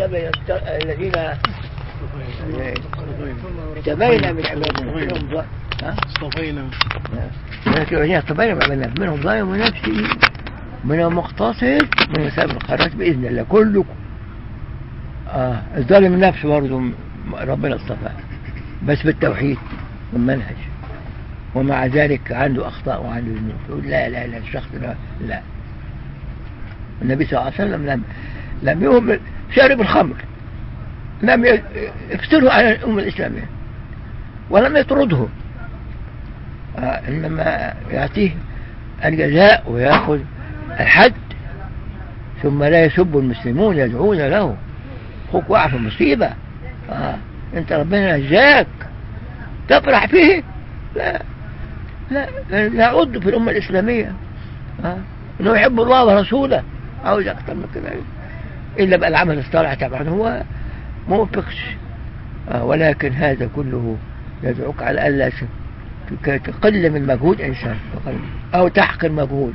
الكتاب الذين اجتبينا من عبادنا منهم ظالم اصطفينا لكن اجتبينا من عبادنا منهم ظالم نفسه منهم مقتصد من سابق الخيرات بإذن الله كلكم. آه الظالم نفسه برضه ربنا اصطفاه بس بالتوحيد والمنهج. ومع ذلك عنده أخطاء وعنده ذنوب. لا لا لا الشخص لا لا. النبي صلى الله عليه وسلم لم لم يهمل شارب الخمر لم يفتره على الأمة الإسلامية. ولم يطرده. آه إنما يعطيه الجزاء ويأخذ الحد ثم لا يسب المسلمون يدعون له. أخوك وقع في مصيبة آه. أنت ربنا نجاك تفرح فيه؟ لا. لا لا في الأمة الإسلامية. آه. إنه يحب الله ورسوله. عاوز أكثر من كده إلا بقى العمل الصالح طبعا. هو موفقش آه. ولكن هذا كله يدعوك على ألا تقل من مجهود إنسان أو تحقر مجهود.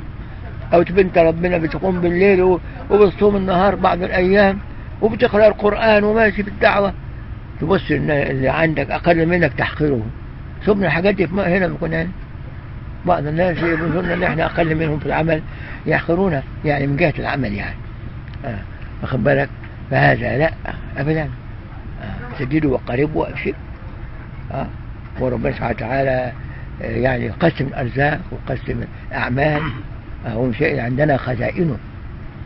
أو تبنت ربنا بتقوم بالليل وبتصوم النهار بعض الأيام وبتقرأ القرآن وماشي في الدعوة. تبص إن اللي عندك أقل منك تحقره. شوفنا الحاجات دي هنا بكون بعض الناس يقولون إن إحنا أقل منهم في العمل. يحقرون يعني من جهة العمل يعني. آه. واخد بالك؟ فهذا لا ابدا. آه. سددوا وقربوا وابشر آه. وربنا سبحانه وتعالى يعني قسم الأرزاق وقسم الأعمال. آه. ومن شيء عندنا خزائنه.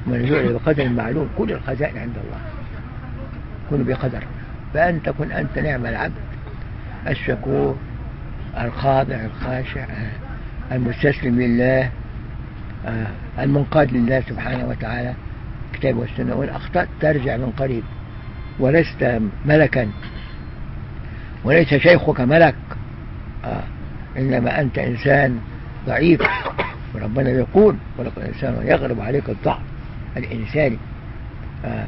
من جعل بقدر معلوم. كل الخزائن عند الله. كن بقدر. فأنت كن أنت نعم العبد. الشكور الخاضع الخاشع المستسلم لله المنقاد لله سبحانه وتعالى. كتاب والسنة وإن أخطأت ترجع من قريب ولست ملكا وليس شيخك ملك. إنما أنت إنسان ضعيف. وربنا يقول ولقد الإنسان يغلب عليك الضعف الإنساني.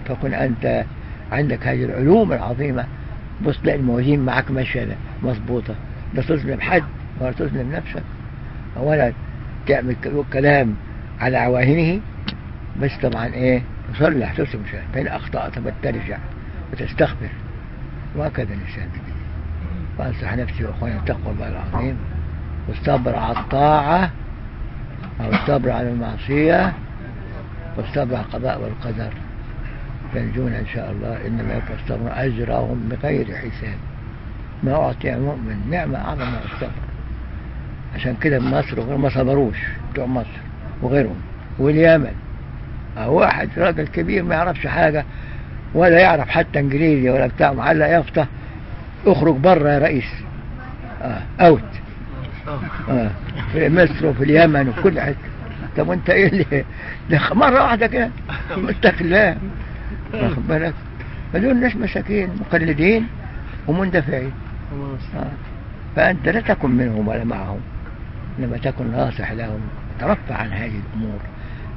فكن أنت عندك هذه العلوم العظيمة بص تلاقي الموازين معك ماشية مظبوطة. لا تظلم حد ولا تظلم نفسك ولا تعمل كلام على عواهنه. بس طبعا إيه؟ تصلح تصلح فإن أخطأت ترجع وتستغفر وهكذا الإنسان. وأنصح نفسي وأخواني تقوى الله العظيم. والصبر على الطاعة أو الصبر على المعصية والصبر على القضاء والقدر. ينجون إن شاء الله إنما الصبر أجرهم بغير حساب. ما أعطي مؤمن نعمة أعظم من الصبر. عشان كده مصر وغير ما صبروش بتوع مصر وغيرهم. واليمن. واحد راجل كبير ما يعرفش حاجة ولا يعرف حتى إنجليزي ولا بتاع معلق يافطة اخرج بره يا رئيس. آه اوت آه. في مصر وفي اليمن وفي كل حتة. طب وأنت إيه اللي مرة واحدة كده. متك الله. واخد بالك؟ فدول ناس مساكين مقلدين ومندفعين. آه. فأنت لا تكن منهم ولا معهم. إنما تكن ناصح لهم. ترفع عن هذه الأمور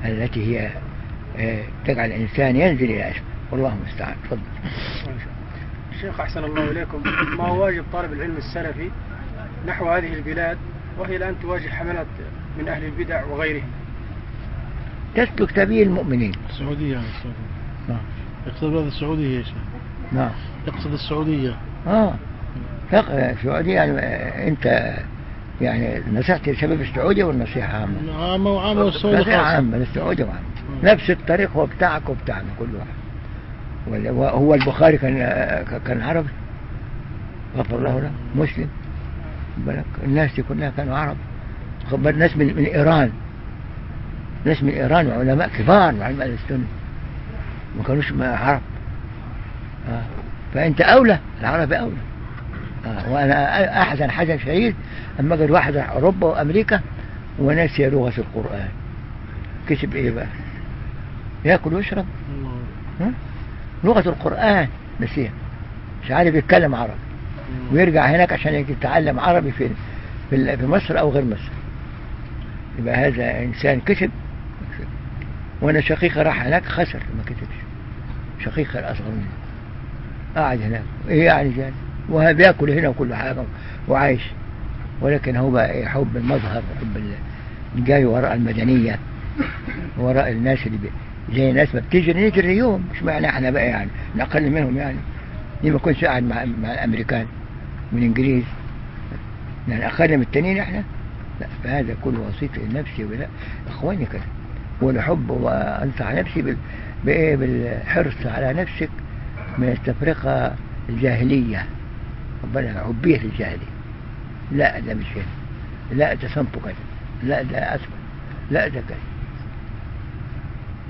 التي هي آه تجعل الإنسان ينزل إلى أسفل والله المستعان. تفضل. الشيخ أحسن الله إليكم. ما هو واجب طالب العلم السلفي نحو هذه البلاد وهي الآن تواجه حملات من أهل البدع وغيرهم؟ تسلك سبيل المؤمنين. السعودية يعني السعودية نعم. يقصد بلد السعودية يا شيخ. نعم. يقصد السعودية. آه. السعودية يعني أنت يعني نصيحتي للشباب السعودي والنصيحة عامة. عامة وعامة والسعودية نصيحة عامة للسعودي وعامة نفس الطريق هو بتاعك وبتاعنا كل واحد. هو البخاري كان كان عربي؟ غفر الله له. مسلم؟ بالك؟ الناس دي كلها كانوا عرب. خبر ناس من, من إيران. ناس من إيران وعلماء كبار وعلماء السنة. ما كانوش عرب. آه. فأنت أولى. العربي أولى. آه. وأنا أحزن حزن شديد أما اجد واحد راح أوروبا وأمريكا ونسي لغة القرآن. كسب إيه بقى؟ ياكل ويشرب. ها؟ لغة القرآن نسيها مش عارف يتكلم عربي. ويرجع هناك عشان يتعلم عربي في في مصر أو غير مصر. يبقى هذا إنسان كسب وأنا شقيقه راح هناك خسر ما كسبش شقيقه الأصغر مني. قاعد هناك. إيه يعني جاني وهو بيأكل هنا وكل حاجة وعايش. ولكن هو بقى إيه حب المظهر وحب جاي وراء المدنية وراء الناس اللي بي... زي الناس ما بتجري نجري يوم؟ مش معنى إحنا بقى يعني نقل منهم يعني. دي ما كنتش قاعد مع, مع الأمريكان والانجليز يعني أقل من التانيين إحنا؟ لا فهذا كله وصيت لنفسي ولا إخواني كده. والحب وأنصح نفسي بال... بإيه؟ بالحرص على نفسك من التفرقة الجاهلية. ربنا عبية الجاهلية لا ده مش كده. لا ده صنفه كذا لا ده أسود لا ده كذا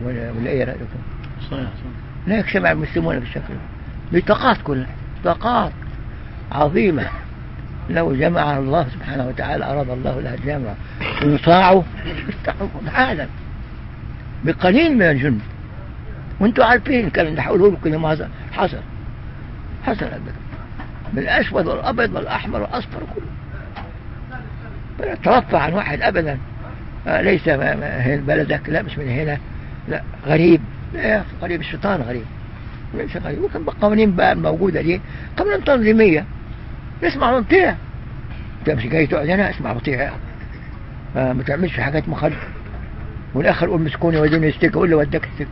ولا ولا إيه رأيكم؟ صحيح صحيح. لا يجتمع المسلمون بالشكل بطاقات كلها طاقات عظيمة. لو جمع الله سبحانه وتعالى أراد الله لها الجامعة ويطاعوا يفتحوا العالم بقليل من الجند. وانتوا عارفين الكلام ده هقوله لكم ما حصل حصل. حصل أبدا بالأسود والأبيض والأحمر والأصفر كله. ترفع عن واحد أبدا. آه ليس بلدك لا مش من هنا. لا غريب. لا غريب. الشيطان غريب. ليس غريب. وكان بالقوانين بقى الموجودة دي. قوانين تنظيمية. اسمع وطيع انت مش جاي تقعد هنا؟ اسمع وطيع ما تعملش حاجات مخدة والاخر يقول مسكوني وديني يستيك يقول له وداك السجن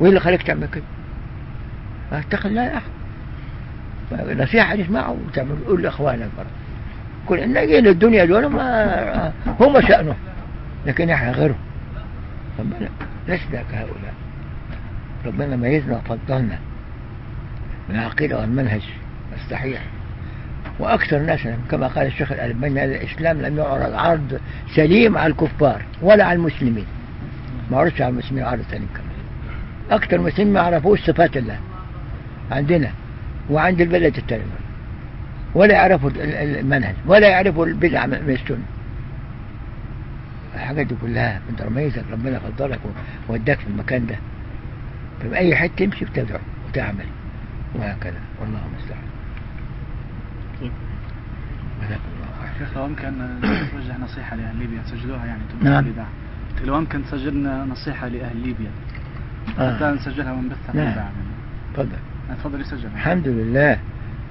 وإيه اللي خليك تعمل كده؟ اتقي الله يا أخي. نصيحة تسمعه وتعمل قول لإخوانك برضه. كل الناجين الدنيا دول ما هم شأنه. لكن إحنا غيرهم. ربنا لسنا كهؤلاء ربنا ميزنا وفضلنا من العقيدة والمنهج. الصحيح وأكثر ناس كما قال الشيخ الألباني الإسلام لم يعرض عرض سليم على الكفار ولا على المسلمين. ما عرضش على المسلمين عرض سليم كمان. أكثر مسلمين ما يعرفوش صفات الله عندنا وعند البلد التانية ولا يعرفوا المنهج ولا يعرفوا البدع من السنة. الحاجات دي كلها انت ميزك ربنا فضلك ووداك في المكان ده. في أي حتة تمشي وتدعو وتعمل. وهكذا. والله المستعان. شيخ لو يمكن نوجه نصيحة لأهل ليبيا. تسجلوها يعني؟ نعم. لو يمكن تسجلنا نصيحة لأهل ليبيا. حتى آه. نسجلها ونبثها نعم. تفضل. تفضل يسجل. الحمد لله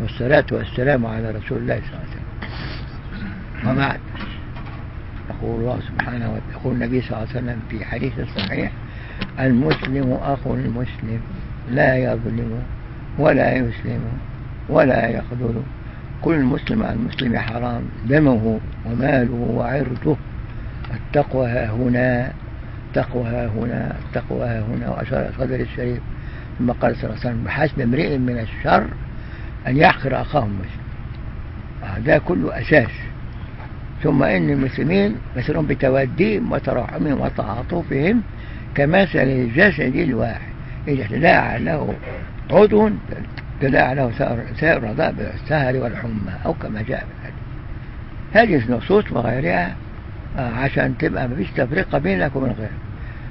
والصلاة والسلام على رسول الله صلى الله عليه وسلم. وبعد. يقول الله سبحانه وتعالى يقول النبي صلى الله عليه وسلم في حديث صحيح المسلم أخو المسلم لا يظلم ولا يسلم ولا يخذل. كل مسلم على المسلم حرام دمه وماله وعرضه. التقوى ها هنا التقوى ها هنا التقوى ها هنا وأشار صدر الشريف. ثم قال صلى الله عليه وسلم بحسب امرئ من الشر أن يحقر أخاه المسلم ده كله أساس. ثم إن المسلمين مثلهم بتوديهم وتراحمهم وتعاطفهم كمثل الجسد الواحد. إذا تداعى له عضو تداعى له سائر الأعضاء بالسهر والحمى أو كما جاء في الحديث. هذه النصوص وغيرها آه، عشان تبقى مفيش تفرقة بينك وبين غيرك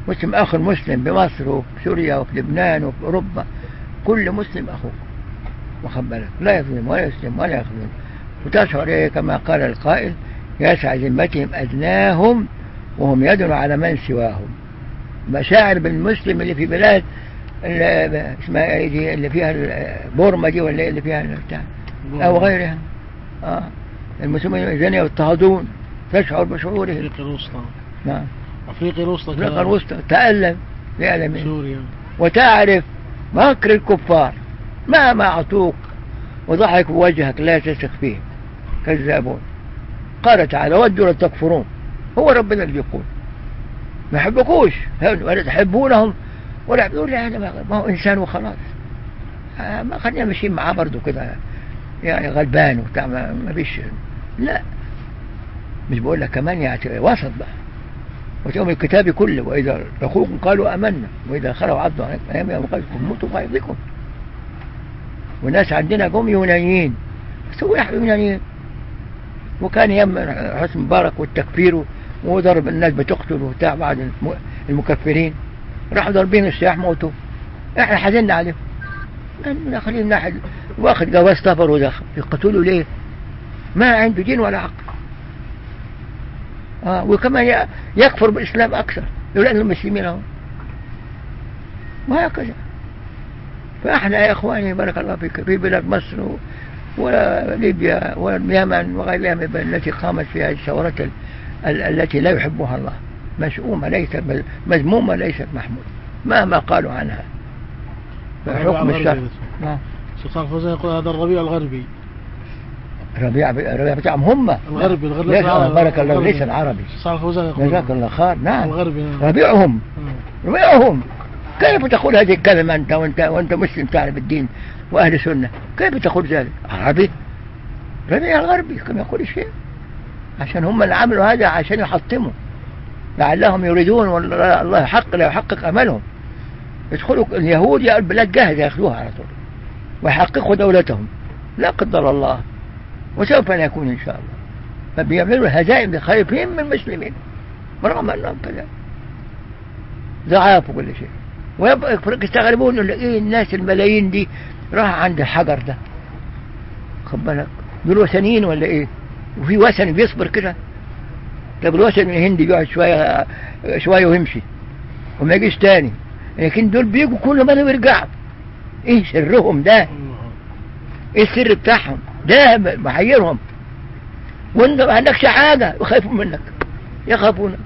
مسلم أخو المسلم بمصر وفي سوريا وفي لبنان وفي أوروبا كل مسلم أخوك. واخد بالك؟ لا يظلم ولا يسلم ولا يخذل. وتشعر إيه كما قال القائل يسعى ذمتهم أدناهم وهم يدنوا على من سواهم. مشاعر بالمسلم اللي في بلاد اللي اسمها إيه دي اللي فيها بورما دي ولا إيه اللي فيها بتاع؟ أو غيرها. آه. المسلمين اذن يضطهدون تشعر بشعورهم. أفريقيا الوسطى. نعم. أفريقيا الوسطى أفريقيا كذلك. الوسطى. تألم. يعلم سوريا. وتعرف مكر الكفار. مهما أعطوك وضحك بوجهك لا تثق فيه. كذابون. قال تعالى ودوا تكفرون. هو ربنا اللي بيقول ما يحبكوش. ولا تحبونهم؟ ولا يقول لا أنا ما هو إنسان وخلاص. آه، ما خلينا ماشيين معاه برضه كده. يعني غلبان وبتاع ما فيش لا. مش بقول لك كمان يعني وسط بقى. وتؤمن الكتاب كله. وإذا لقوكم قالوا أمنا. وإذا خلوا عبدوا عليكم أيام يوم قالكم موتوا غيظكم والناس عندنا قوم يونانيين. بس هو يحيى يونانيين. وكان يم حسن مبارك والتكفير وضرب الناس بتقتل وبتاع الم- المكفرين. راحوا ضاربين السلاح موتوا إحنا حزننا عليهم لأن خلينا ناحد واخد جواز سفر ودخل يقتلوا ليه؟ ما عنده دين ولا عقل آه وكمان يكفر بالإسلام أكثر. يقول أن المسلمين هم وهكذا. فإحنا يا إخواني بارك الله فيك في بلاد مصر وليبيا واليمن وغيرها من التي قامت فيها الثورات ال- ال- التي لا يحبها الله مشؤومة ليست مذمومة ليست محمودة مهما قالوا عنها حكم الشرع. نعم. صالح فوزان يقول هذا الربيع الغربي ربيع ربيع بتاعهم هم الغربي الغربي العربي. بارك الله. ليس العربي صالح فوزان يقول جزاك الله خير نعم الغربي نعم. ربيعهم. ربيعهم كيف تقول هذه الكلمة أنت وأنت وأنت مسلم تعرف الدين وأهل سنة كيف تقول ذلك؟ عربي. ربيع الغربي كما يقول الشيخ. عشان هم اللي عملوا هذا عشان يحطموا. لعلهم يريدون والله الله يحق لا يحقق أملهم. يدخلوا اليهود يا البلاد جاهزة ياخذوها على طول. ويحققوا دولتهم. لا قدر الله. وسوف يكون إن شاء الله. فبيعملوا هزائم خايفين من المسلمين. برغم أنهم كذا. ضعاف وكل شيء. ويبقى يستغربون يقول لك إيه الناس الملايين دي راح عند الحجر ده. خد بالك؟ دول وثنيين ولا إيه؟ وفي وثني بيصبر كده. طب الوثني الهندي بيقعد شوية شوية ويمشي وما يجيش تاني. لكن دول بيجوا كل ما يرجعوا إيه سرهم ده. إيه السر بتاعهم؟ ده محيرهم. وأنت ما عندكش حاجة يخافوا منك يخافونك.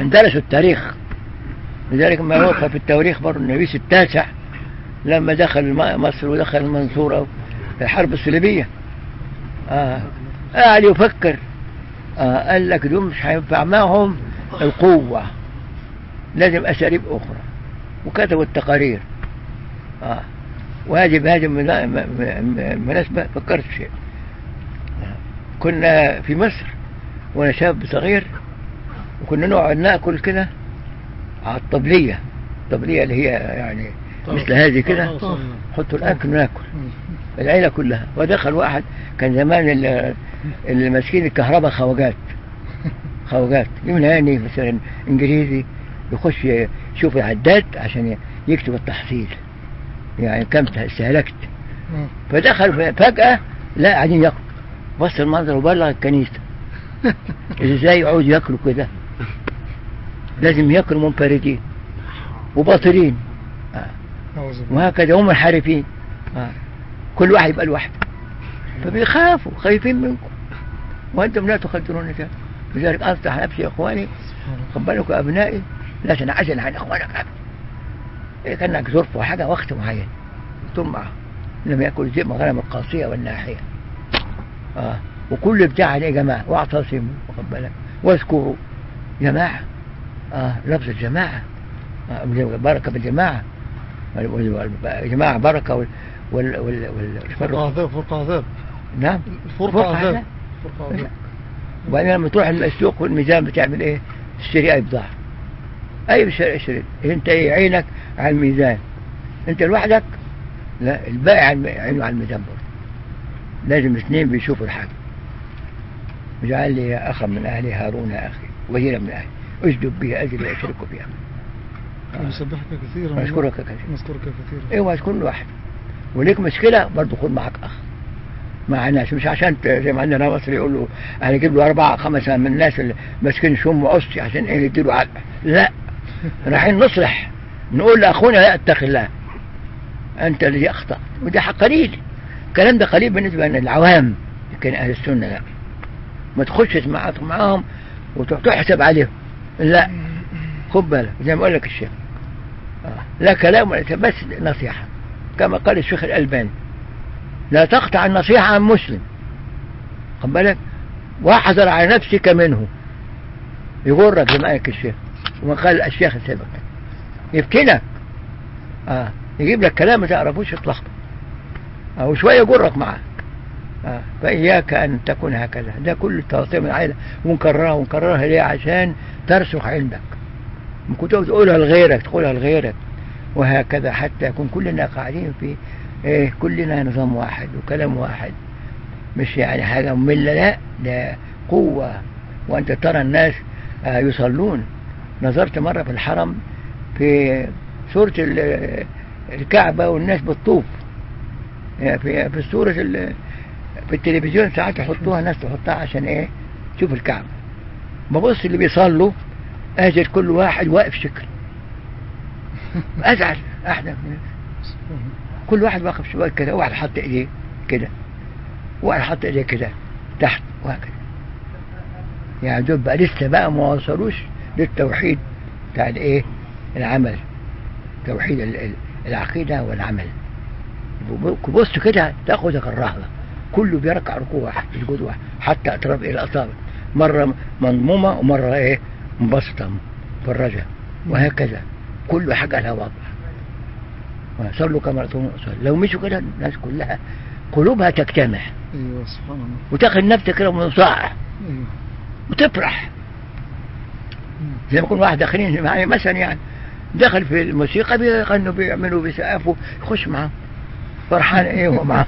ان درسوا التاريخ. لذلك ما يوقف في التواريخ برضه النبي التاسع لما دخل مصر ودخل المنصورة في الحرب الصليبية آه. قاعد يفكر آه. قال لك دول مش هينفع معهم القوة لازم أساليب أخرى وكتبوا التقارير آه. وهذه بهذه المناسبة فكرت في شيء آه. كنا في مصر وأنا شاب صغير وكنا نقعد نأكل كده على الطبلية الطبلية اللي هي يعني مثل هذه كده. حطوا الأكل وناكل. العيلة كلها. ودخل واحد كان زمان ال- اللي ماسكين الكهرباء خواجات. خواجات. يوناني مثلا إنجليزي يخش يشوف العداد عشان يكتب التحصيل. يعني كم استهلكت. فدخل فجأة لا قاعدين ياكلوا. بص المنظر وبلغ الكنيسة. إزاي يقعدوا ياكلوا كده؟ لازم ياكلوا منفردين. وباطلين. وهكذا هم الحارفين. آه. كل واحد يبقى لوحده. فبيخافوا خايفين منكم. وأنتم لا تقدرون ذلك لذلك انصح نفسي يا إخواني خد بالكم يا أبنائي لا تنعزل عن إخوانك ابدا. إيه كأنك ظرف وحاجة وقت معين. ثم معه لم ياكل الذئب غنم القاصية والناحية. آه. وكل بتاع يا جماعة واعتصموا واخد بالك. واذكروا جماعة. آه لفظ الجماعة. آه بركه بالجماعة. وال- وال- وال- وال وال وال, وال... فرقة عذاب فرقة عذاب نعم. فرقة عذاب. فرقة عذاب وبعدين لما تروح السوق والميزان بتعمل إيه؟ تشتري أي بضاعة. أي اشتري أنت إيه؟ عينك على الميزان. أنت لوحدك؟ لا البائع عينه على الميزان برضه لازم الاثنين بيشوفوا الحاجة. اجعل لي أخا من أهلي هارون يا أخي وزيرا من أهلي. أسجد به أجل واشرك بها. نسبحك كثيرا وأشكرك كثيرا. نذكرك كثيرا. اوعى تكون لوحدك وليك مشكلة برضه خد معك أخ. مع ناس مش عشان زي ما عندنا مصر يقول له هنجيب له أربعة خمسة من الناس اللي ماسكين شم وعصي عشان إيه يديله علقة لا رايحين نصلح. نقول لأخونا لا اتق الله أنت الذي أخطأ. وده حق قليل. الكلام ده قليل بالنسبة للعوام لكن أهل السنة لا. ما تخشش معاك معاهم وتحسب عليهم. لا. خد بالك زي ما أقول لك الشيخ. آه. لا كلام ولا بس نصيحة. كما قال الشيخ الألباني لا تقطع النصيحة عن مسلم. خد بالك؟ واحذر على نفسك منه. يغرك زي ما قال الشيخ وما قال الشيخ السابق. يفتنك آه يجيب لك كلام ما تعرفوش تلخبط أو شوية يجرك معاه آه. فإياك أن تكون هكذا. ده كل التواصيل من العائلة. ونكررها ونكررها ليه؟ عشان ترسخ عندك. ما كنت تقولها لغيرك تقولها لغيرك وهكذا حتى يكون كلنا قاعدين في إيه كلنا نظام واحد وكلام واحد. مش يعني حاجة مملة لا ده قوة. وأنت ترى الناس آه، يصلون. نظرت مرة في الحرم في سورة ال- الكعبة والناس بتطوف يعني في في ال- في التلفزيون ساعات يحطوها ناس تحطها عشان إيه؟ تشوف الكعبة. ببص اللي بيصلوا اجد كل واحد واقف شكل. أزعل إحنا كل واحد واقف شوية كده واحد حط إيديه كده واحد حط إيديه كده تحت وهكذا. يعني دول بقى لسه بقى ما وصلوش للتوحيد بتاع الإيه؟ العمل. توحيد ال- ال- العقيدة والعمل. بص كده تاخدك الرهبة. كله بيركع ركوع واحد حتى اطراف إلى الاصابع مرة مضمومة ومرة إيه؟ منبسطة مفرجة وهكذا. كل حاجة لها وضع. صلوا كما رأيتم. أصلي. لو مشوا كده الناس كلها قلوبها تجتمع. أيوه سبحان الله. وتاخد نفسك كده منصاع أيوه. وتفرح. زي ما يكون واحد داخلين يعني مثلا يعني دخل في الموسيقى بيغنوا بيعملوا بيسقفوا يخش معاهم. فرحان إيه هو معاهم؟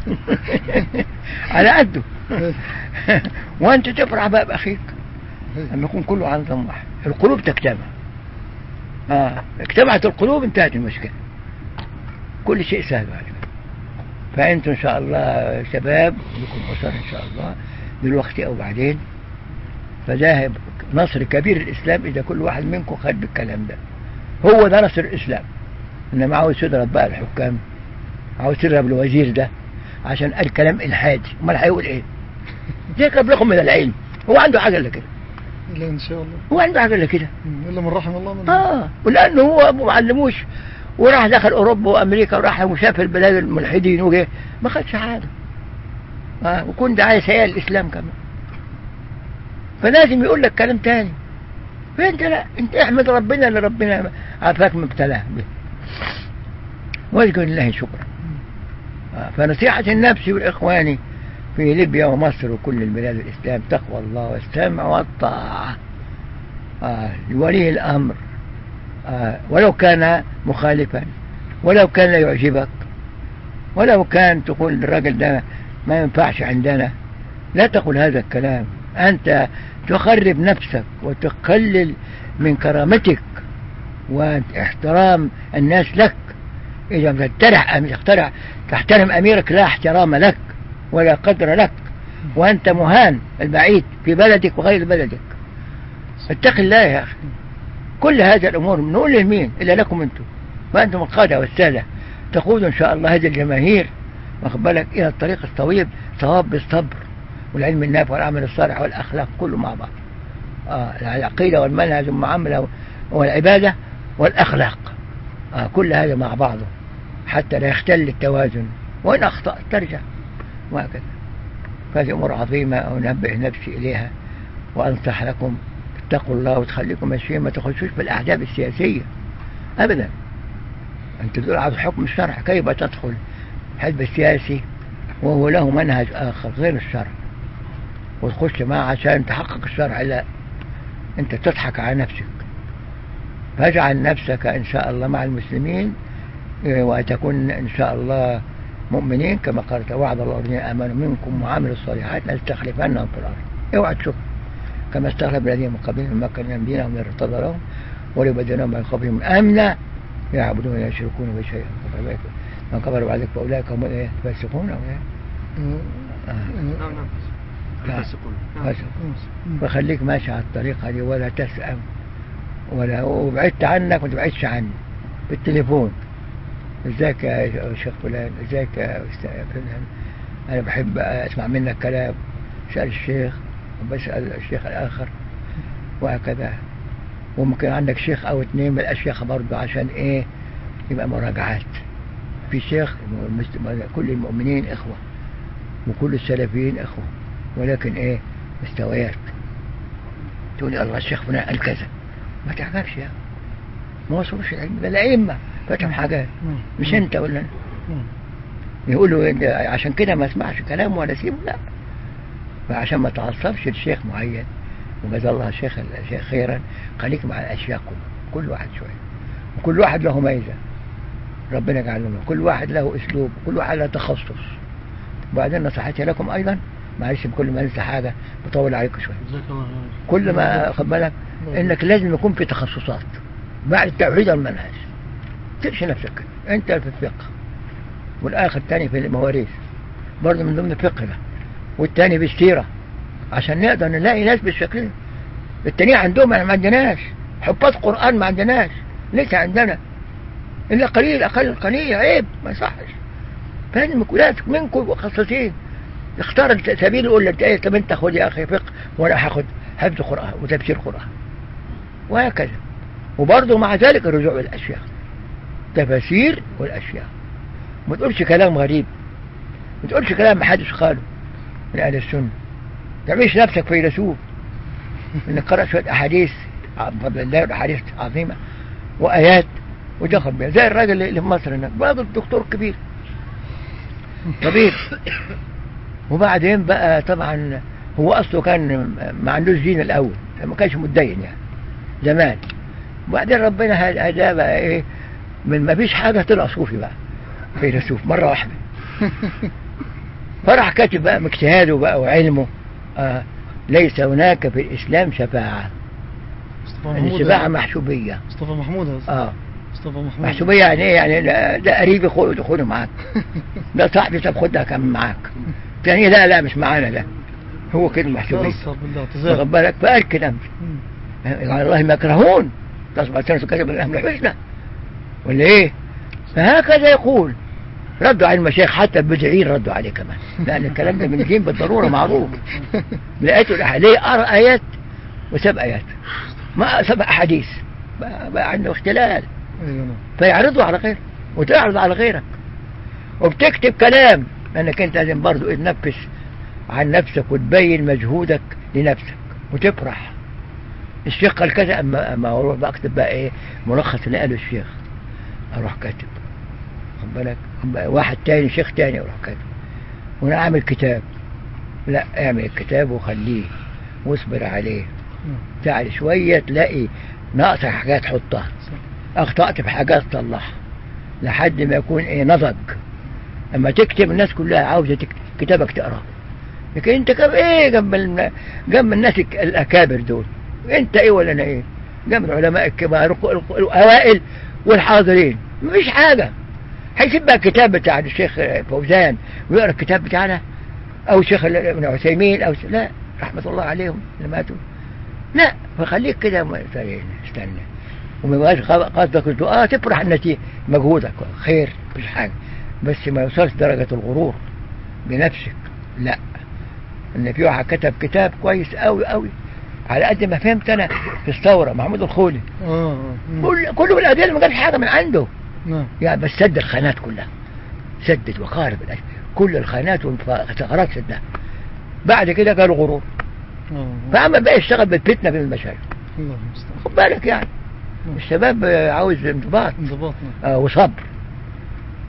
على قده. وأنت تفرح بقى بأخيك. أيوة. لما يكون كله على نظام واحد القلوب تجتمع آه اجتمعت القلوب انتهت المشكلة. كل شيء سهل بعد كده فأنتم إن شاء الله شباب لكم أسر إن شاء الله دلوقتي أو بعدين. فده نصر كبير الإسلام إذا كل واحد منكم خد بالكلام ده. هو ده نصر الإسلام. إنما عاوز يضرب بقى الحكام عاوز تضرب الوزير ده عشان قال كلام الحادي أمال هيقول إيه؟ ده جاب لكم من العلم. هو عنده حاجة إلا كده. إلا إن شاء الله. هو عنده حاجة الا كده. إلا من رحم الله من آه ولأنه هو ما علموش وراح دخل أوروبا وأمريكا وراح وشاف البلاد الملحدين وجه ما خدش حاجة آه وكون دعايه سيئه للاسلام كمان. فلازم يقول لك كلام تاني. فانت لا؟ انت احمد ربنا اللي ربنا عافاك من ابتلاه به واذكر لله شكرا. آه فنصيحة النفس والإخواني في ليبيا ومصر وكل البلاد الإسلام تقوى الله والسمع والطاعة. آه لولي الأمر. آه ولو كان مخالفا ولو كان لا يعجبك ولو كان تقول الراجل ده ما ينفعش عندنا. لا تقل هذا الكلام. أنت تخرب نفسك وتقلل من كرامتك واحترام الناس لك. إذا تحترم تحترم أميرك لا احترام لك. ولا قدر لك وأنت مهان البعيد في بلدك وغير بلدك. اتق الله يا أخي. كل هذه الأمور نقول لمين إلا لكم أنتم. وأنتم القادة والسادة. تقودوا إن شاء الله هذه الجماهير واخد بالك إلى الطريق الطويل صواب بالصبر والعلم النافع والعمل الصالح والأخلاق كله مع بعض. آه العقيدة والمنهج والمعاملة والعبادة والأخلاق. آه كل هذا مع بعضه. حتى لا يختل التوازن. وإن أخطأت ترجع. وهكذا. فهذه أمور عظيمة أنبه نفسي إليها وأنصح لكم. اتقوا الله وتخليكم ماشيين ما تخشوش في الأحزاب السياسية. أبدا. أنت تقول على حكم الشرع. كيف تدخل حزب السياسي وهو له منهج آخر غير الشرع؟ وتخش معه عشان تحقق الشرع. لا. أنت تضحك على نفسك. فاجعل نفسك إن شاء الله مع المسلمين وتكون إن شاء الله مؤمنين كما قال وعد الله الذين آمنوا منكم وعملوا الصالحات لنستخلفنهم في الأرض اوعى تشوف كما استخلف الذين من قبلهم ما كان ينبينهم يرتضى لهم وليبدلنهم من قبلهم امنا يعبدون لا يشركون به شيئا من قبل بعدك فأولئك هم إيه الفاسقون أو إيه؟ آه. آه. نعم نعم الفاسقون فاسق مم. فخليك ماشي على الطريقة دي ولا تسأم ولا وبعدت عنك ما تبعدش عني بالتليفون إزيك يا شيخ فلان؟ إزيك يا أستاذ فلان؟ أنا بحب أسمع منك كلام. اسال الشيخ وبسأل الشيخ الآخر وهكذا. وممكن عندك شيخ أو اتنين من الاشياخ برضه عشان إيه؟ يبقى مراجعات. في شيخ كل المؤمنين إخوة وكل السلفيين إخوة ولكن إيه؟ مستويات تقول الله الشيخ فلان قال كذا. ما تعجبش يا ما وصلوش العلم ده الأئمة. فتح حاجات. مش أنت ولا؟ أنا. يقولوا عشان كده ما اسمعش كلامه ولا سيبه لا. فعشان ما تعصبش لشيخ معين. وجزا الله الشيخ الشيخ خيرا. خليك مع الأشياء كلها. كل واحد شوية. وكل واحد له ميزة. ربنا يجعل له كل واحد له أسلوب. كل واحد له تخصص. وبعدين نصيحتي لكم أيضا. معلش بكل ما أنسى حاجة. بطول عليكم شوية. كل ما خد بالك. إنك لازم يكون في تخصصات. بعد التوحيد والمنهج. تمشي نفسك. أنت في الفقه. والآخر الثاني في المواريث. برضه من ضمن الفقه ده. والثاني بالسيره عشان نقدر نلاقي ناس بالشكل ده. التانيين عندهم إحنا ما عندناش. حفاظ قرآن ما عندناش. ليس عندنا. إلا قليل أقل قليل عيب. ما يصحش. فلازم لازم منكم مخصصين. اختار السبيل يقول لك إيه طب أنت خد يا أخي فقه وأنا هاخد حفظ قرآن وتفسير قرآن. وهكذا. وبرضه مع ذلك الرجوع للأشياء تفاسير والأشياء. ما تقولش كلام غريب. ما تقولش كلام ما حدش قاله من أهل السنة. تعملش نفسك فيلسوف إنك قرأ شوية أحاديث بفضل الله والأحاديث عظيمة وآيات وتاخد بيها زي الراجل اللي في مصر هناك. راجل دكتور كبير. كبير وبعدين بقى طبعا هو أصله كان ما عندوش دين الأول. ما كانش متدين يعني. زمان. وبعدين ربنا هداه بقى إيه من ما فيش حاجة طلع صوفي بقى. فيلسوف مرة واحدة. فراح كاتب بقى باجتهاده بقى وعلمه آه ليس هناك في الإسلام شفاعة. مصطفى يعني محمود الشفاعة محسوبية. مصطفى محمود آه. مصطفى محمود. محسوبية يعني إيه؟ يعني ده قريبي خده خده معاك. ده صاحبي طب خدها كم معاك. تاني لا لا مش معانا ده. هو كده تزال واخد بالك؟ فقال كده. يعني الله ما يكرهون. تصبح سنة كتب الأهم الحسنى ولا إيه؟ فهكذا يقول. ردوا على المشايخ حتى البدعين ردوا عليه كمان. لأن الكلام ده من الدين بالضرورة معروف. لقيته الأحاديث أرى آيات وسبع آيات. ما سبع أحاديث. بقى, بقى عنده اختلال. نعم فيعرضوا على غيرك وتعرض على غيرك. وبتكتب كلام. انك أنت لازم برضه تنفس عن نفسك وتبين مجهودك لنفسك. وتفرح. الشيخ قال كذا اما أما أروح بقى أكتب بقى إيه ملخص اللي قاله الشيخ. أروح كاتب. خد بالك؟ واحد تاني شيخ تاني أروح كاتب. وأنا أعمل كتاب. لا أعمل الكتاب وخليه واصبر عليه. تعال شوية تلاقي ناقصك حاجات حطها. أخطأت في حاجات تصلحها لحد ما يكون إيه نضج. أما تكتب الناس كلها عاوزة كتابك تقرأه. لكن أنت كم إيه جنب. جنب الناس الأكابر دول. انت إيه ولا أنا إيه؟ جنب العلماء الكبار الاوائل والحاضرين. مفيش حاجة. هيسيب بقى الكتاب بتاع الشيخ فوزان ويقرأ الكتاب بتاعنا. أو الشيخ ابن عثيمين أو لا رحمة الله عليهم اللي ماتوا. لا فخليك كده م- استنى. وما يبقاش قصدك آه تفرح النتيجة مجهودك. خير مفيش حاجة. بس ما يوصلش درجة الغرور بنفسك. لا. إن في واحد كتب كتاب كويس قوي قوي على قد ما فهمت أنا في الثورة محمود الخولي. آه مم. كل كله الادله ما جابش حاجة من عنده. نعم. يعني بس سد الخانات كلها. سدد وقارب الأشياء. كل الخانات والثغرات سدها بعد كده قالوا غرور. آه فعمل بقى يشتغل بالفتنة بين المشايخ. خد بالك يعني. الشباب آه، عاوز انضباط. انضباط نعم. آه، وصبر.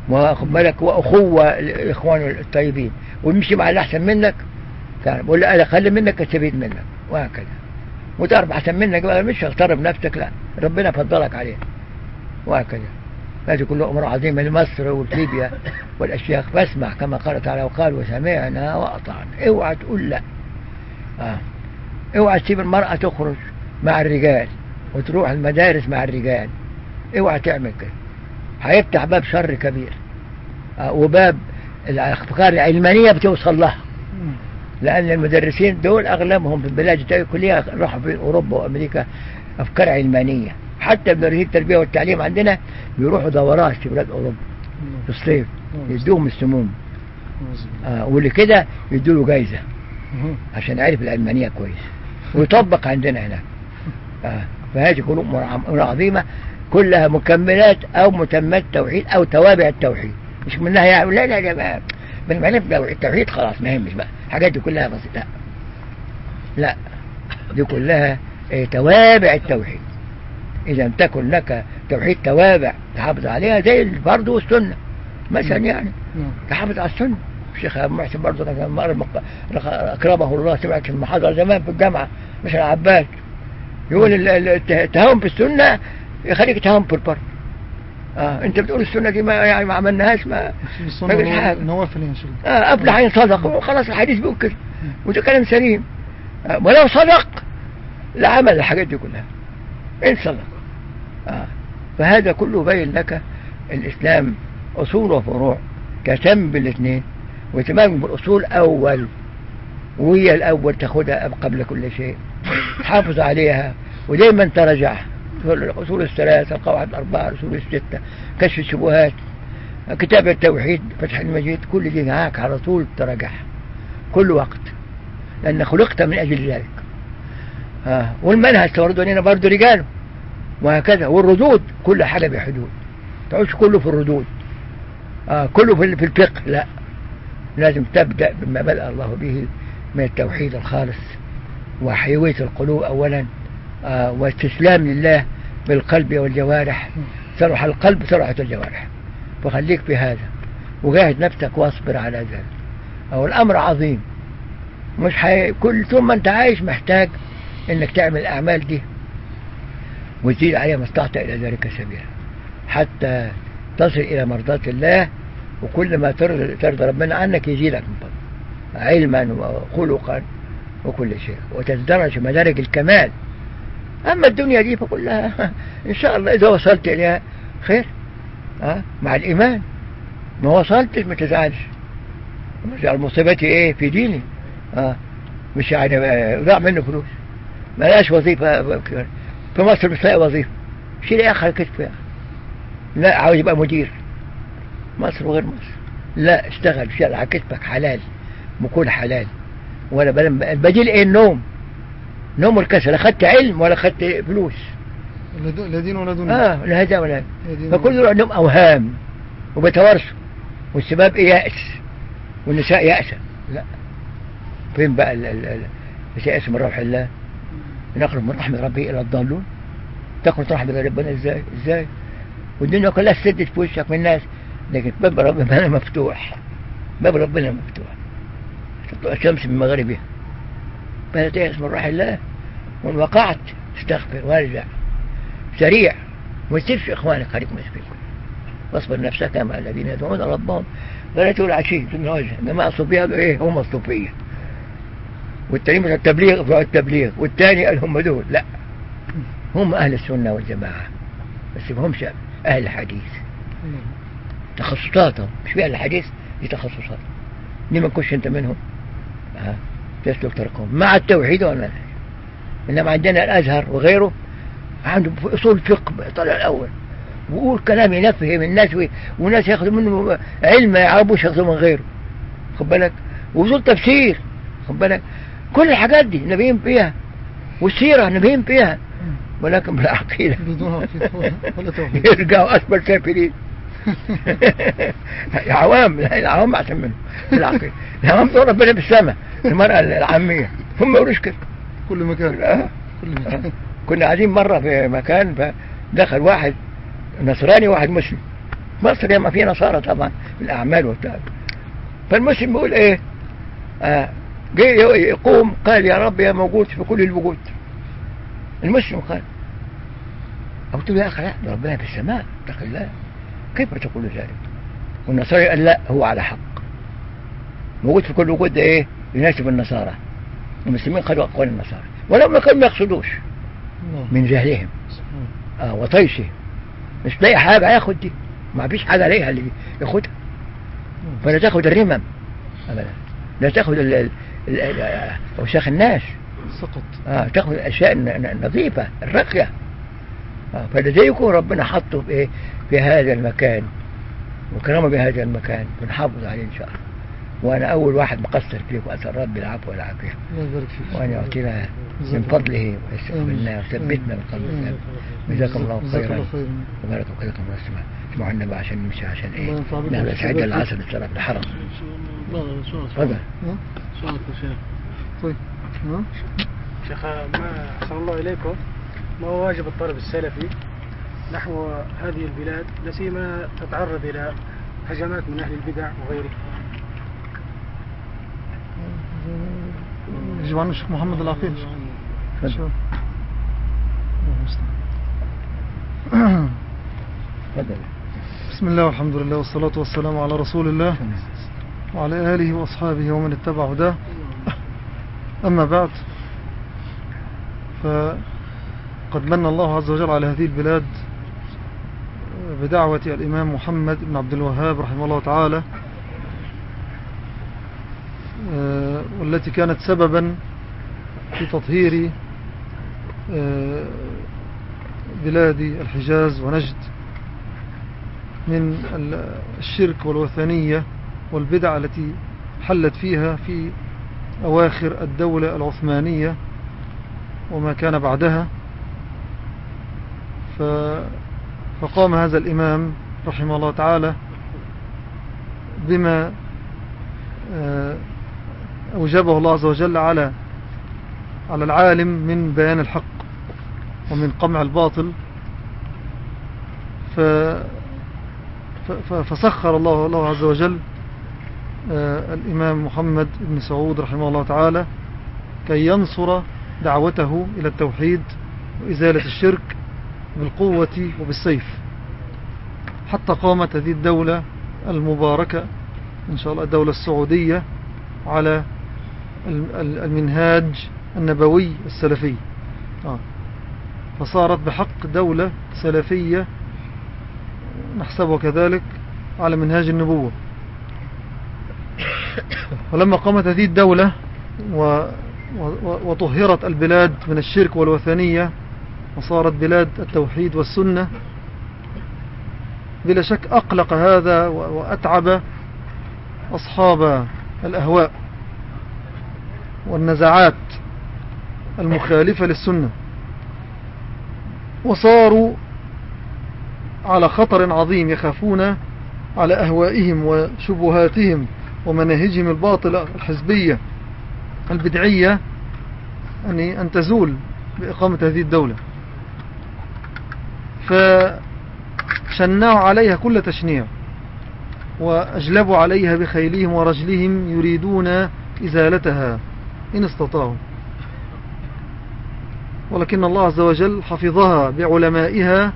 واخد بالك وأخوة لاخوانه الطيبين. ويمشي مع اللي أحسن منك كان بقول له أنا خلي منك استفيد منك. وهكذا. وتعرف احسن منك بقى مش اغترب نفسك لا. ربنا فضلك عليه. وهكذا. هذه كلها أمور عظيمة لمصر وليبيا والأشياخ. فاسمع كما قال تعالى وقال وسمعنا وأطعنا. اوعى تقول لا. آه. اوعى تسيب المرأة تخرج مع الرجال وتروح المدارس مع الرجال. اوعى تعمل كده. هيفتح باب شر كبير. آه، وباب الأفكار العلمانية بتوصل لها. لأن المدرسين دول أغلبهم في البلاد كلها راحوا في أوروبا وأمريكا أفكار علمانية. حتى مدرسين التربية والتعليم عندنا بيروحوا دورات في بلاد أوروبا. الله في الصيف. يدوهم السموم. آه واللي كده يدوا له جايزة. أها. عشان يعرف العلمانيه كويس. ويطبق عندنا هناك. آه فهذه عم- أمور عظيمة. كلها مكملات أو متمات توحيد أو توابع التوحيد. مش منها يعني لا لا لا معنى التوحيد خلاص ما يهمش بقى. الحاجات دي كلها بسيطة. لا لا دي كلها آه، توابع التوحيد. إذا لم تكن لك توحيد توابع تحافظ عليها زي الفرض والسنة مثلا يعني. تحافظ على السنة. الشيخ أبو محسن برضه كان أكرمه الله سمعت في المحاضرة زمان في الجامعة مش العباس يقول ال- ال- الت- التهاون في السنة يخليك تهاون في آه أنت بتقول السنة دي ما يعني ما عملناهاش ما نوا- حاجة. نوافل ان شاء الله آه أفلح إن صدق. وخلاص الحديث بيقول كده وده كلام سليم. آه ولو صدق لعمل الحاجات دي كلها. إن صدق. آه فهذا كله بين لك الإسلام أصول وفروع. تهتم بالاثنين وتمام بالأصول أول. وهي الأول تاخدها قبل كل شيء. تحافظ عليها. ودايما تراجعها. تقول الأصول الثلاثة القواعد الأربعة الأصول الستة كشف الشبهات كتاب التوحيد فتح المجيد كل دي معاك على طول تراجعها كل وقت لأن خلقت من أجل ذلك. آه. والمنهج تورده هنا برضه رجاله وهكذا والردود كل حاجة بحدود. تعوش كله في الردود. آه كله في الفقه لا. لازم تبدأ بما بدأ الله به من التوحيد الخالص وحيوية القلوب أولا واستسلام لله بالقلب والجوارح. تروح القلب تروح الجوارح. فخليك في هذا. وجاهد نفسك واصبر على ذلك. أو الأمر عظيم. مش حي... كل طول ما أنت عايش محتاج إنك تعمل الأعمال دي. وتزيد عليها ما استطعت إلى ذلك سبيلا. حتى تصل إلى مرضاة الله وكل ما ترضى, ترضى ربنا عنك يزيدك من فضل. علما وخلقا وكل شيء. وتزدرج في مدارج الكمال. أما الدنيا دي فكلها إن شاء الله إذا وصلت إليها خير أه؟ مع الإيمان. ما وصلتش ما تزعلش. مصيبتي إيه؟ في ديني. أه؟ مش يعني ضاع منه فلوس. ما لقاش وظيفة في مصر مش لاقي وظيفة. شيل أخي كتفه يا لا عاوز يبقى مدير. مصر وغير مصر. لا اشتغل شيل على كتفك حلال. بكون حلال. ولا بل البديل إيه؟ النوم. نوم والكسل لا خدت علم ولا خدت فلوس. لا دين ولا دنيا. آه لا هذا ولا فكل دول عندهم أوهام وبيتوارثوا والشباب يأس والنساء يأسى لا. فين بقى ال ال ال يأس من روح الله؟ نخرج من رحمة ربي إلى الضالون. تخرج رحمة ربنا إزاي؟ إزاي؟ والدنيا كلها سدت في وشك من الناس. لكن باب ربنا مفتوح. باب ربنا مفتوح. تطلع الشمس من مغربها. فلا تيأس من روح الله وإن وقعت استغفر وارجع سريع وما تسيبش إخوانك خليك مسكين واصبر نفسك مع الذين يدعون ربهم. ولا تقول عشية في الوجه جماعة الصوفية إيه؟ هم الصوفية. والتاني بتوع التبليغ بتوع التبليغ. والتاني قال هم دول. لا. هم أهل السنة والجماعة. بس ما همش أهل الحديث. تخصصاتهم. مش في أهل الحديث دي تخصصات. دي ما تكونش أنت منهم. ها تسلك طريقهم مع التوحيد والمنهج إنما عندنا الأزهر وغيره عنده أصول فقه طلع الأول. ويقول كلام ينفهم الناس والناس ياخذوا منه علم ما يعرفوش ياخذوا من غيره. خد بالك؟ وأصول تفسير. خد بالك؟ كل الحاجات دي نبيين فيها. والسيرة نبيين فيها. ولكن بالعقيدة. يرجعوا أسفل سافلين. عوام العوام أحسن منهم. بالعقيدة العوام دول ربنا بالسماء المرأة العامية. هم ما يقولوش كده. كل مكان. آه. كل مكان. كنا قاعدين مرة في مكان فدخل واحد نصراني وواحد مسلم. مصر ياما فيه نصارى طبعا الأعمال وبتاع فالمسلم بيقول إيه؟ آه جه يقوم قال يا رب يا موجود في كل الوجود. المسلم قال قلت له يا أخي لا ربنا في السماء اتق الله. كيف تقول ذلك؟ والنصارى قال لا هو على حق. موجود في كل الوجود ده إيه؟ يناسب النصارى. المسلمين قالوا أقوال النصارى. ولو كانوا ما يقصدوش. الله. من جهلهم. سبحان آه وطيشهم. مش لاقي حاجة ياخد دي ما فيش حاجة عليها اللي ياخدها. فلا تاخد الرمم. أبدا. لا تاخد أوساخ الناس. سقط. آه تاخد الأشياء الن- الن- النظيفة الراقية آه فلذلك ربنا حطه في إيه؟ في هذا المكان وكرمه بهذا المكان بنحافظ عليه إن شاء الله. وأنا أول واحد مقصر فيك وأسأل ربي العفو والعافية. الله يبارك فيك. وأن يعطينا من فضله ويستقبلنا وثبتنا من قبل جزاكم الله جزاك خيرا الله خيرا. وبارك فيكم يسمع اسمعوا النبي عشان نمشي عشان إيه. نحن سعيد العصر في الحرم تفضل؟ سؤالك يا شيخ. طيب؟ شيخ ما أحسن الله إليكم. ما هو واجب الطالب السلفي نحو هذه البلاد لا سيما تتعرض إلى هجمات من أهل البدع وغيره عنه الشيخ محمد العقيل. تفضل. بسم الله والحمد لله والصلاة والسلام على رسول الله وعلى آله وأصحابه ومن اتبع هداه. أما بعد فقد من الله عز وجل على هذه البلاد بدعوة الإمام محمد بن عبد الوهاب رحمه الله تعالى آه، والتي كانت سببا في تطهير آه، بلاد الحجاز ونجد من ال- الشرك والوثنية والبدع التي حلت فيها في أواخر الدولة العثمانية وما كان بعدها. فقام هذا الإمام رحمه الله تعالى بما آه، أوجبه الله عز وجل على على العالم من بيان الحق ومن قمع الباطل. ف فسخر الله الله عز وجل آه، الإمام محمد بن سعود رحمه الله تعالى كي ينصر دعوته إلى التوحيد وإزالة الشرك بالقوة وبالسيف. حتى قامت هذه الدولة المباركة إن شاء الله الدولة السعودية على المنهاج النبوي السلفي. آه. فصارت بحق دولة سلفية نحسبها كذلك على منهاج النبوة. ولما قامت هذه الدولة وطهرت البلاد من الشرك والوثنية وصارت بلاد التوحيد والسنة. بلا شك أقلق هذا وأتعب أصحاب الأهواء والنزعات المخالفة للسنة. وصاروا على خطر عظيم يخافون على أهوائهم وشبهاتهم ومناهجهم الباطلة الحزبية البدعية أن تزول بإقامة هذه الدولة. فشنعوا عليها كل تشنيع وأجلبوا عليها بخيلهم ورجلهم يريدون إزالتها إن استطاعوا ولكن الله عز وجل حفظها بعلمائها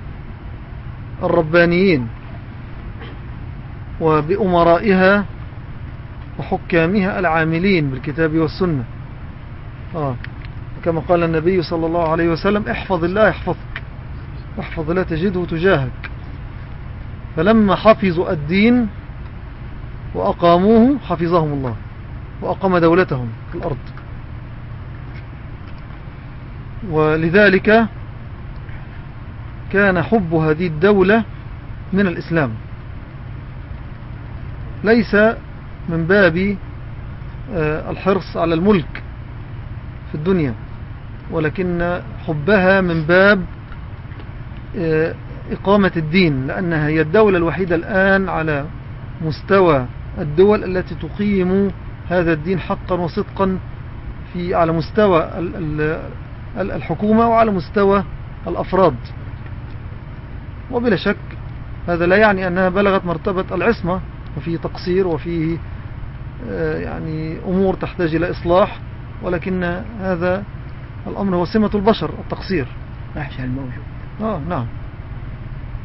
الربانيين وبأمرائها وحكامها العاملين بالكتاب والسنة آه. كما قال النبي صلى الله عليه وسلم احفظ الله يحفظك احفظ الله تجده تجاهك. فلما حفظوا الدين وأقاموه حفظهم الله وأقام دولتهم في الأرض. ولذلك كان حب هذه الدولة من الإسلام. ليس من باب آه، الحرص على الملك في الدنيا ولكن حبها من باب إقامة الدين لأنها هي الدولة الوحيدة الآن على مستوى الدول التي تقيم هذا الدين حقا وصدقا في على مستوى الحكومة وعلى مستوى الأفراد. وبلا شك هذا لا يعني أنها بلغت مرتبة العصمة وفيه تقصير وفيه آه، يعني أمور تحتاج إلى إصلاح ولكن هذا الأمر هو سمة البشر التقصير. أحسن الموجود. آه نعم.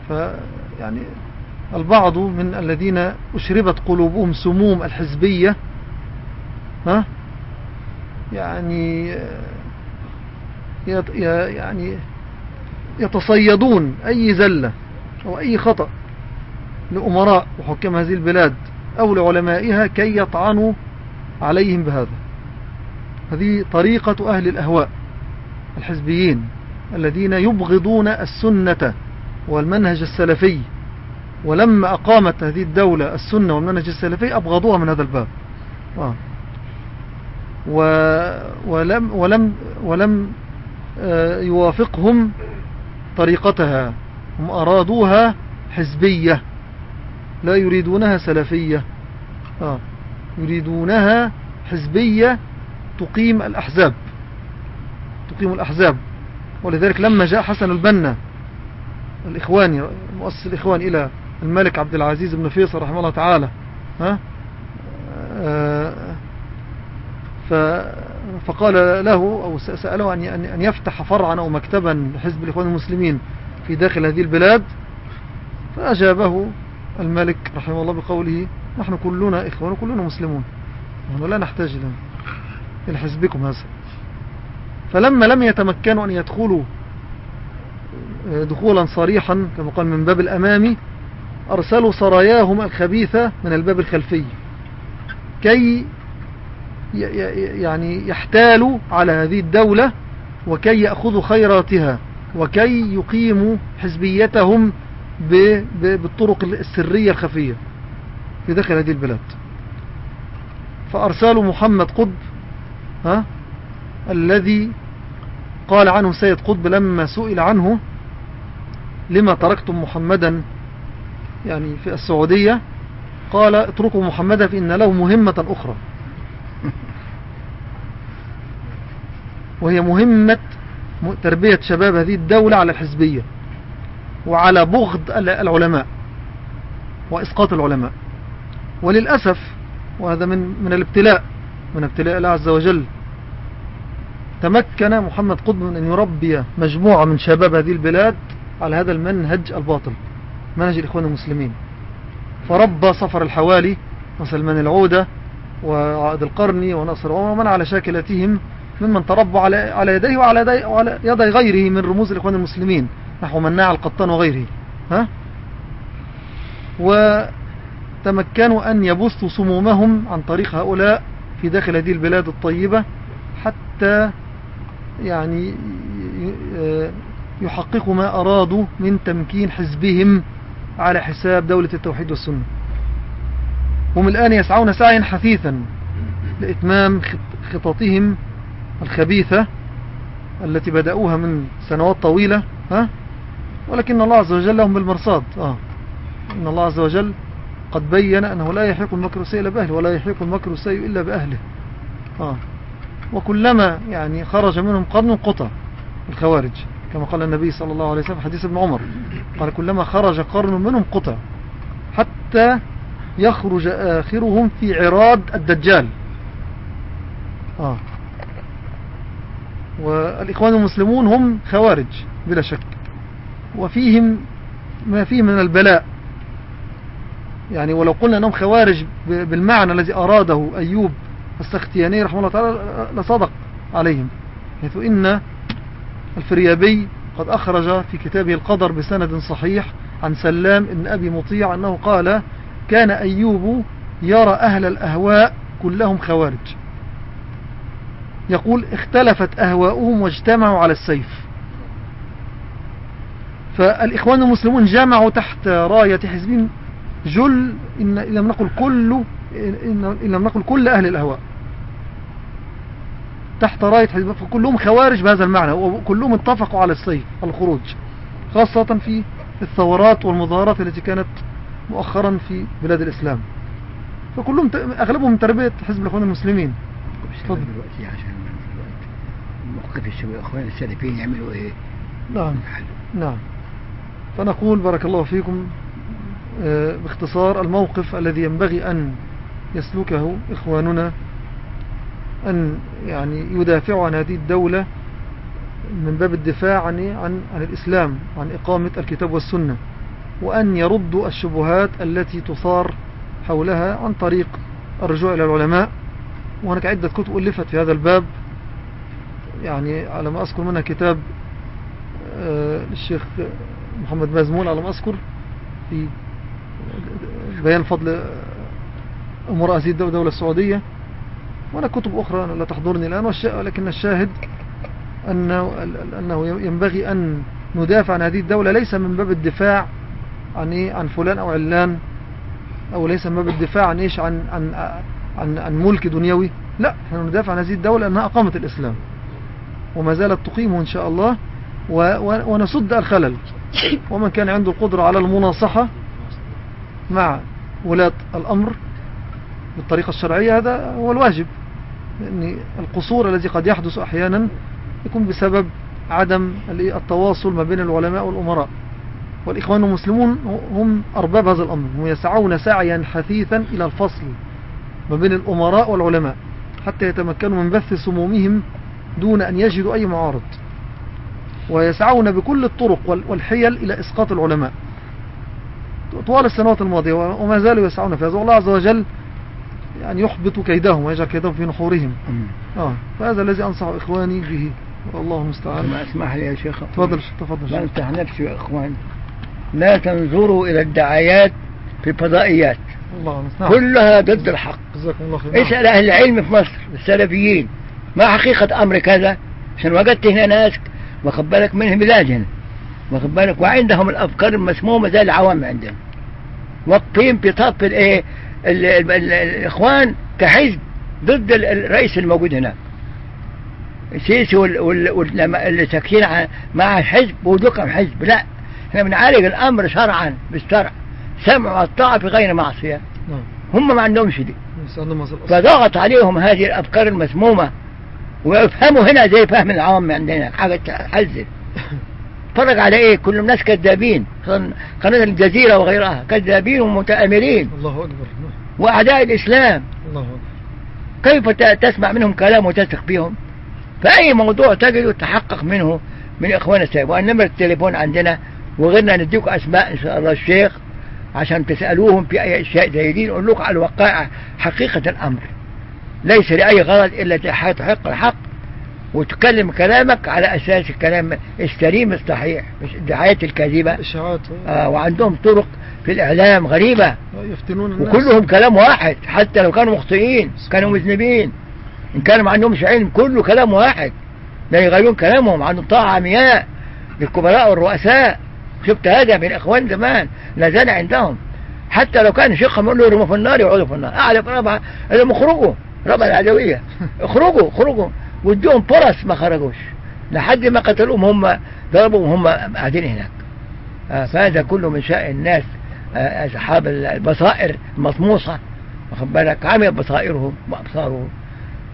فيعني البعض من الذين أشربت قلوبهم سموم الحزبية ها؟ يعني يعني يتصيدون أي زلة أو أي خطأ لأمراء وحكام هذه البلاد أو لعلمائها كي يطعنوا عليهم بهذا. هذه طريقة أهل الأهواء الحزبيين. الذين يبغضون السنة والمنهج السلفي ولما أقامت هذه الدولة السنة والمنهج السلفي أبغضوها من هذا الباب. آه. ولم, ولم, ولم آه، يوافقهم طريقتها. هم أرادوها حزبية لا يريدونها سلفية. آه. يريدونها حزبية تقيم الأحزاب. تقيم الأحزاب. ولذلك لما جاء حسن البنا الإخواني مؤسس الإخوان إلى الملك عبد العزيز بن فيصل رحمه الله تعالى ها؟ آه، فقال له أو سأله أن يفتح فرعا أو مكتبا لحزب الإخوان المسلمين في داخل هذه البلاد. فأجابه الملك رحمه الله بقوله نحن كلنا إخوان وكلنا مسلمون نحن لا نحتاج إلى حزبكم هذا. فلما لم يتمكنوا أن يدخلوا آه، دخولا صريحا كما قال من باب الأمامي أرسلوا سراياهم الخبيثة من الباب الخلفي. كي يعني يحتالوا على هذه الدولة وكي يأخذوا خيراتها وكي يقيموا حزبيتهم بالطرق السرية الخفية في داخل هذه البلاد. فأرسلوا محمد قطب ها الذي قال عنه سيد قطب لما سئل عنه لما تركتم محمدا يعني في السعودية؟ قال اتركوا محمدا فإن له مهمة أخرى. وهي مهمة تربية شباب هذه الدولة على الحزبية وعلى بغض العلماء وإسقاط العلماء. وللأسف وهذا من من الابتلاء من ابتلاء الله عز وجل تمكن محمد قطب من أن يربي مجموعة من شباب هذه البلاد على هذا المنهج الباطل منهج الإخوان المسلمين. فربى صفر الحوالي وسلمان العودة وعائد القرني ونصر ومن على شاكلتهم ممن تربوا على على يديه وعلى وعلى يدي غيره من رموز الإخوان المسلمين نحو مناع القطان وغيره. ها؟ وتمكنوا أن يبثوا صمومهم عن طريق هؤلاء في داخل هذه البلاد الطيبة حتى يعني يحققوا ما أرادوا من تمكين حزبهم على حساب دولة التوحيد والسنة هم الآن يسعون سعيا حثيثا لإتمام خططهم الخبيثة التي بدأوها من سنوات طويلة ها ولكن الله عز وجل لهم بالمرصاد آه. إن الله عز وجل قد بين أنه لا يحيق المكر السيء إلا بأهله ولا يحيق المكر السيء إلا بأهله آه. وكلما يعني خرج منهم قرن قطع الخوارج. كما قال النبي صلى الله عليه وسلم حديث ابن عمر. قال كلما خرج قرن منهم قطع حتى يخرج آخرهم في عراض الدجال. آه. والإخوان المسلمون هم خوارج بلا شك. وفيهم ما فيه من البلاء. يعني ولو قلنا أنهم خوارج بالمعنى الذي أراده أيوب السختياني رحمه الله تعالى لصدق عليهم حيث إن الفريابي قد أخرج في كتابه القدر بسند صحيح عن سلام ابن أبي مطيع أنه قال كان أيوب يرى أهل الأهواء كلهم خوارج يقول اختلفت أهواؤهم واجتمعوا على السيف فالإخوان المسلمون جمعوا تحت راية حزبين جل إن لم نقل كل إن لم نقل كل أهل الأهواء. تحت راية حزب فكلهم خوارج بهذا المعنى. وكلهم اتفقوا على السيف الخروج. خاصة في الثورات والمظاهرات التي كانت مؤخرا في بلاد الإسلام. فكلهم أغلبهم من تربية حزب الإخوان المسلمين. دلوقتي عشان موقف الشباب الإخوان السلفيين يعملوا إيه؟ نعم. نعم. فنقول بارك الله فيكم آه، باختصار الموقف الذي ينبغي أن يسلكه إخواننا أن يعني يدافعوا عن هذه الدولة من باب الدفاع عن, عن, عن الإسلام عن إقامة الكتاب والسنة وأن يردوا الشبهات التي تصار حولها عن طريق الرجوع إلى العلماء. وهناك عدة كتب ألفت في هذا الباب. يعني على ما أذكر منها كتاب آه، للشيخ محمد مازمون على ما أذكر في بيان فضل أمور هذه الدولة السعودية. ولا كتب أخرى لا تحضرني الآن ولكن الشاهد أنه, أنه ينبغي أن ندافع عن هذه الدولة. ليس من باب الدفاع عن إيه؟ عن فلان أو علان أو ليس من باب الدفاع عن إيش؟ عن عن عن, عن ملك دنيوي. لا نحن ندافع عن هذه الدولة أنها أقامت الإسلام وما زالت تقيمه إن شاء الله ونسد الخلل. ومن كان عنده القدرة على المناصحة مع ولاة الأمر بالطريقة الشرعية هذا هو الواجب. لأن القصور الذي قد يحدث أحيانا يكون بسبب عدم التواصل ما بين العلماء والأمراء. والإخوان المسلمون هم أرباب هذا الأمر هم يسعون سعيا حثيثا إلى الفصل ما بين الأمراء والعلماء حتى يتمكنوا من بث سمومهم دون أن يجدوا أي معارض. ويسعون بكل الطرق والحيل إلى إسقاط العلماء. طوال السنوات الماضية وما زالوا يسعون في هذا والله عز وجل يعني يحبط كيدهم ويجعل كيدهم في نحورهم. آه فهذا الذي أنصح إخواني به. والله المستعان. ما أسمح لي يا شيخ. تفضل تفضل. لا انصح نفسي يا إخوان لا تنظروا إلى الدعايات في الفضائيات الله نعم. كلها ضد الحق. جزاكم الله خير اسأل أهل العلم في مصر السلفيين. ما حقيقة أمر كذا؟ عشان وجدت هنا ناس واخد بالك منهم مزاج هنا واخد بالك؟ وعندهم الأفكار المسمومة زي العوام عندهم واقفين في طرف الإيه؟ الإخوان كحزب ضد الرئيس الموجود هناك. السيسي وال- وال- وال- اللي ساكتين مع الحزب ودكم حزب. لا إحنا بنعالج الأمر شرعا بالشرع. سمع والطاعة في غير معصية. نعم. هم ما عندهمش دي. فضغط عليهم هذه الأفكار المسمومة ويفهموا هنا زي فهم العام عندنا حاجة تحزن اتفرج على إيه؟ كل الناس كذابين. قن- قناة الجزيرة وغيرها كذابين ومتآمرين. الله أكبر. وأعداء الإسلام. الله أكبر. كيف تسمع منهم كلام وتثق بهم؟ فأي موضوع تجد تحقق منه من إخوان السلام وأن نمر التليفون عندنا وغيرنا نديكم أسماء إن شاء الله الشيخ عشان تسألوهم في أي أشياء زي دي نقول لكم على الوقائع حقيقة الأمر. ليس لأي غرض إلا تحق الحق. وتكلم كلامك على أساس الكلام السليم الصحيح مش الدعايات الكاذبة. إشاعات. آه وعندهم طرق في الإعلام غريبة. يفتنون الناس. وكلهم كلام واحد حتى لو كانوا مخطئين كانوا مذنبين. إن كانوا ما عندهمش علم كله كلام واحد. لا يغيرون كلامهم عن طاعة عمياء للكبراء والرؤساء. شفت هذا من إخوان زمان لا زال عندهم. حتى لو كان شيخهم يقول له يرموا في النار يقعدوا في النار. أعلى ربع لهم اخرجوا ربع العدوية. اخرجوا اخرجوا. وادوهم فرص ما خرجوش. لحد ما قتلوهم هم ضربوا وهم قاعدين هناك. آه، فهذا كله من شأن الناس آه، أصحاب البصائر المطموسة واخد بالك؟ عمي بصائرهم وأبصارهم.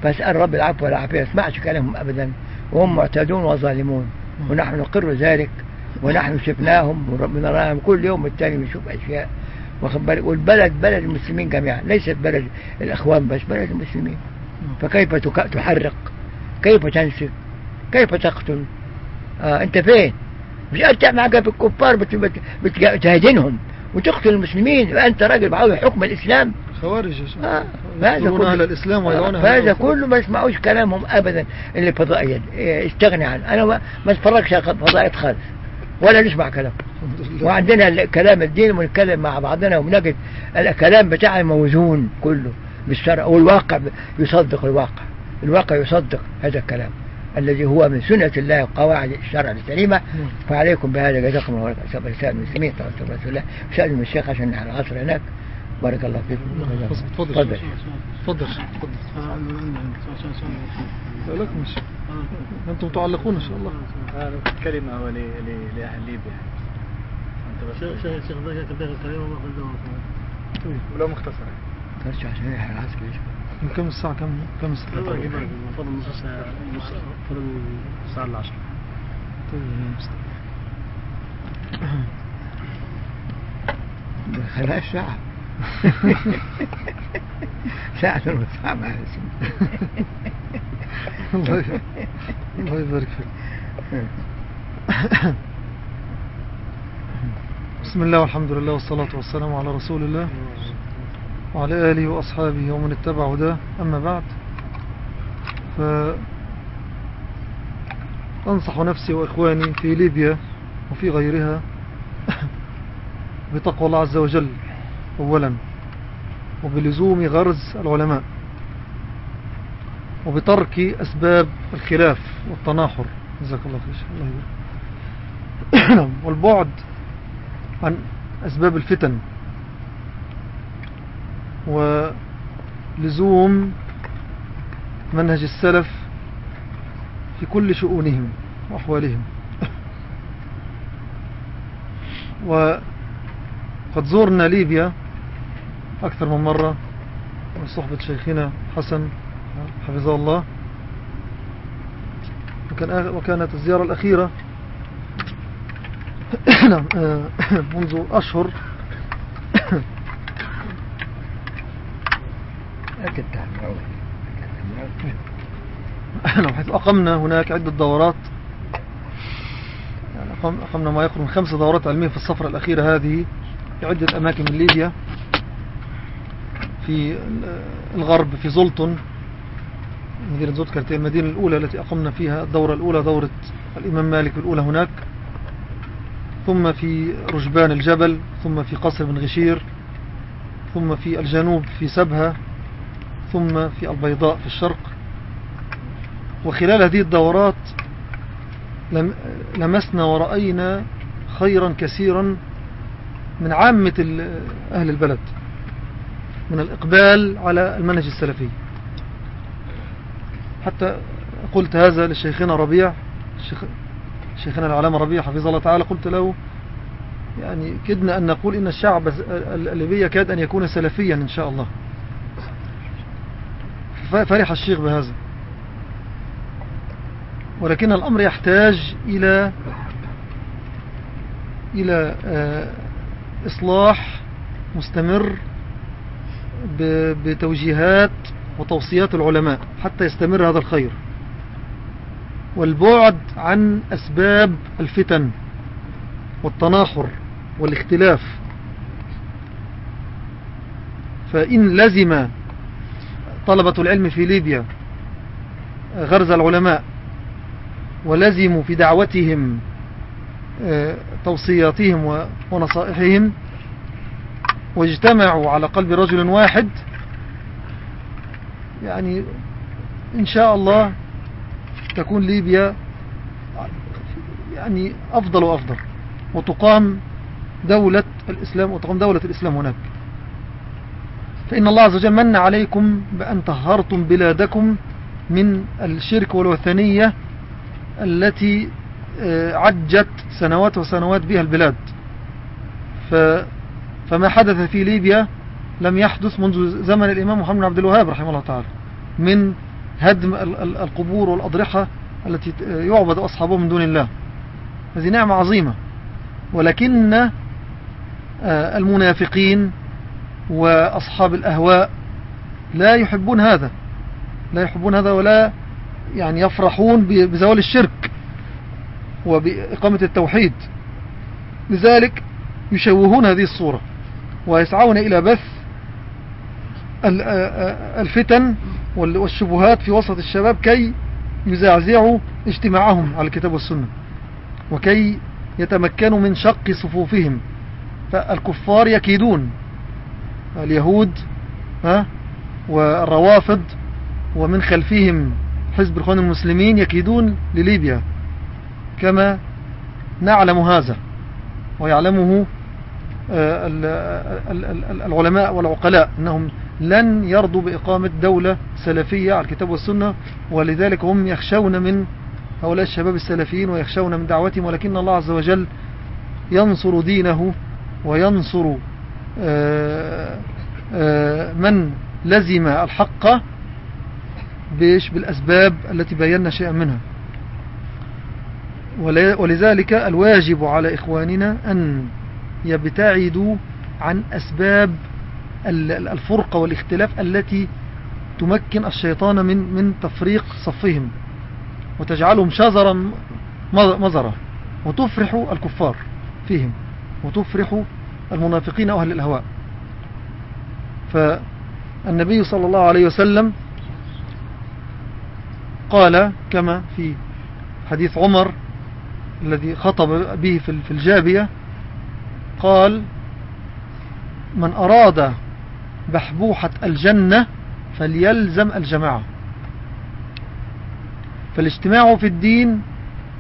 فاسأل رب العفو والعافية. ما يسمعش كلامهم أبدا. وهم معتدون وظالمون. ونحن نقر ذلك. ونحن شفناهم وربنا نراهم كل يوم التاني بنشوف أشياء. واخد بالك؟ والبلد بلد المسلمين جميعا. ليست بلد الإخوان بس بلد المسلمين. فكيف تحرق؟ كيف تنسف كيف تقتل؟ آه أنت فين؟ مش أنت معك في الكفار بت- بت- بتهاجنهم وتقتل المسلمين وأنت راجل بعوض حكم الإسلام. خوارج. آه، هذا يقتلون كله. أهل الإسلام أهل فهذا. كله ما يسمعوش كلامهم ابدا اللي فضائيا إيه، استغني عنه. أنا ما ما أتفرجش على فضائيات خالص. ولا نسمع كلام. وعندنا كلام الدين ونتكلم مع بعضنا ونجد الكلام بتاعنا موزون كله بالشرع والواقع يصدق الواقع. الواقع يصدق هذا الكلام الذي هو من سنة الله وقواعد الشرع السليمة. فعليكم بهذا جزاكم الله خيرا. رسائل المسلمين توسل رسول الله سألوا من الشيخ عشان على العصر هناك. بارك الله فيكم. تفضل. تفضل. تفضل. تفضل لكم مش أنتم تعلقون إن شاء الله. كلمة لأهل ليبيا. أنت بس طيب ولو مختصر. ترجع عشان يلحق العصر. شيخ. من كم الساعة كم كم الساعة فضل نص ساعة فضل الساعة العشرة طيب مستر. خلاص ساعة ساعة ونص ساعة مع الاسم الله يبارك فيك. بسم الله والحمد لله والصلاة والسلام على رسول الله. وعلى آله وأصحابه ومن اتبع هداه أما بعد ف أنصح نفسي وإخواني في ليبيا وفي غيرها بتقوى الله عز وجل أولا وبلزوم غرز العلماء وبترك أسباب الخلاف والتناحر. جزاك الله خير. والبعد عن أسباب الفتن. ولزوم منهج السلف في كل شؤونهم وأحوالهم. وقد زرنا ليبيا أكثر من مرة من صحبة شيخنا حسن حفظه الله. وكان وكانت الزيارة الأخيرة نعم آه، منذ أشهر أكد حيث أقمنا هناك عدة دورات. يعني أقم- أقمنا ما يقرب من خمس دورات علمية في السفرة الأخيرة هذه في عدة أماكن من ليبيا. في ال- الغرب في زلطن مدينة زلطن كانت المدينة الأولى التي أقمنا فيها الدورة الأولى دورة الإمام مالك الأولى هناك. ثم في رجبان الجبل ثم في قصر بن غشير ثم في الجنوب في سبها. ثم في البيضاء في الشرق. وخلال هذه الدورات لم لمسنا ورأينا خيرا كثيرا من عامة أهل البلد من الإقبال على المنهج السلفي. حتى قلت هذا لشيخنا ربيع شيخنا العلامة ربيع حفظه الله تعالى قلت له يعني كدنا أن نقول إن الشعب الليبي يكاد أن يكون سلفيا إن شاء الله. فرح الشيخ بهذا. ولكن الأمر يحتاج إلى إلى آه، إصلاح مستمر بتوجيهات وتوصيات العلماء حتى يستمر هذا الخير. والبعد عن أسباب الفتن والتناحر والاختلاف. فإن لزم طلبة العلم في ليبيا غرز العلماء ولزموا في دعوتهم آه، توصياتهم ونصائحهم واجتمعوا على قلب رجل واحد. يعني إن شاء الله تكون ليبيا يعني أفضل وأفضل وتقام دولة الإسلام وتقام دولة الإسلام هناك. فإن الله عز وجل من عليكم بأن طهرتم بلادكم من الشرك والوثنية التي آه، عجت سنوات وسنوات بها البلاد. فما حدث في ليبيا لم يحدث منذ زمن الإمام محمد عبد الوهاب رحمه الله تعالى من هدم القبور والأضرحة التي يعبد أصحابه من دون الله. هذه نعمة عظيمة. ولكن آه، المنافقين وأصحاب الأهواء لا يحبون هذا لا يحبون هذا ولا يعني يفرحون بزوال الشرك وبإقامة التوحيد. لذلك يشوهون هذه الصورة ويسعون إلى بث الفتن والشبهات في وسط الشباب كي يزعزعوا اجتماعهم على الكتاب والسنة وكي يتمكنوا من شق صفوفهم. فالكفار يكيدون اليهود ها والروافض ومن خلفهم حزب الإخوان المسلمين يكيدون لليبيا. كما نعلم هذا ويعلمه آه، العلماء والعقلاء أنهم لن يرضوا بإقامة دولة سلفية على الكتاب والسنة ولذلك هم يخشون من هؤلاء الشباب السلفيين ويخشون من دعوتهم ولكن الله عز وجل ينصر دينه وينصر من لزم الحق بيش بالأسباب التي بينا شيئا منها. ولذلك الواجب على إخواننا أن يبتعدوا عن أسباب الفرقة والاختلاف التي تمكن الشيطان من من تفريق صفهم وتجعلهم شزرا مزرا وتفرح الكفار فيهم وتفرح المنافقين أهل الأهواء. فالنبي صلى الله عليه وسلم قال كما في حديث عمر الذي خطب به في الجابية قال من أراد بحبوحة الجنة فليلزم الجماعة. فالاجتماع في الدين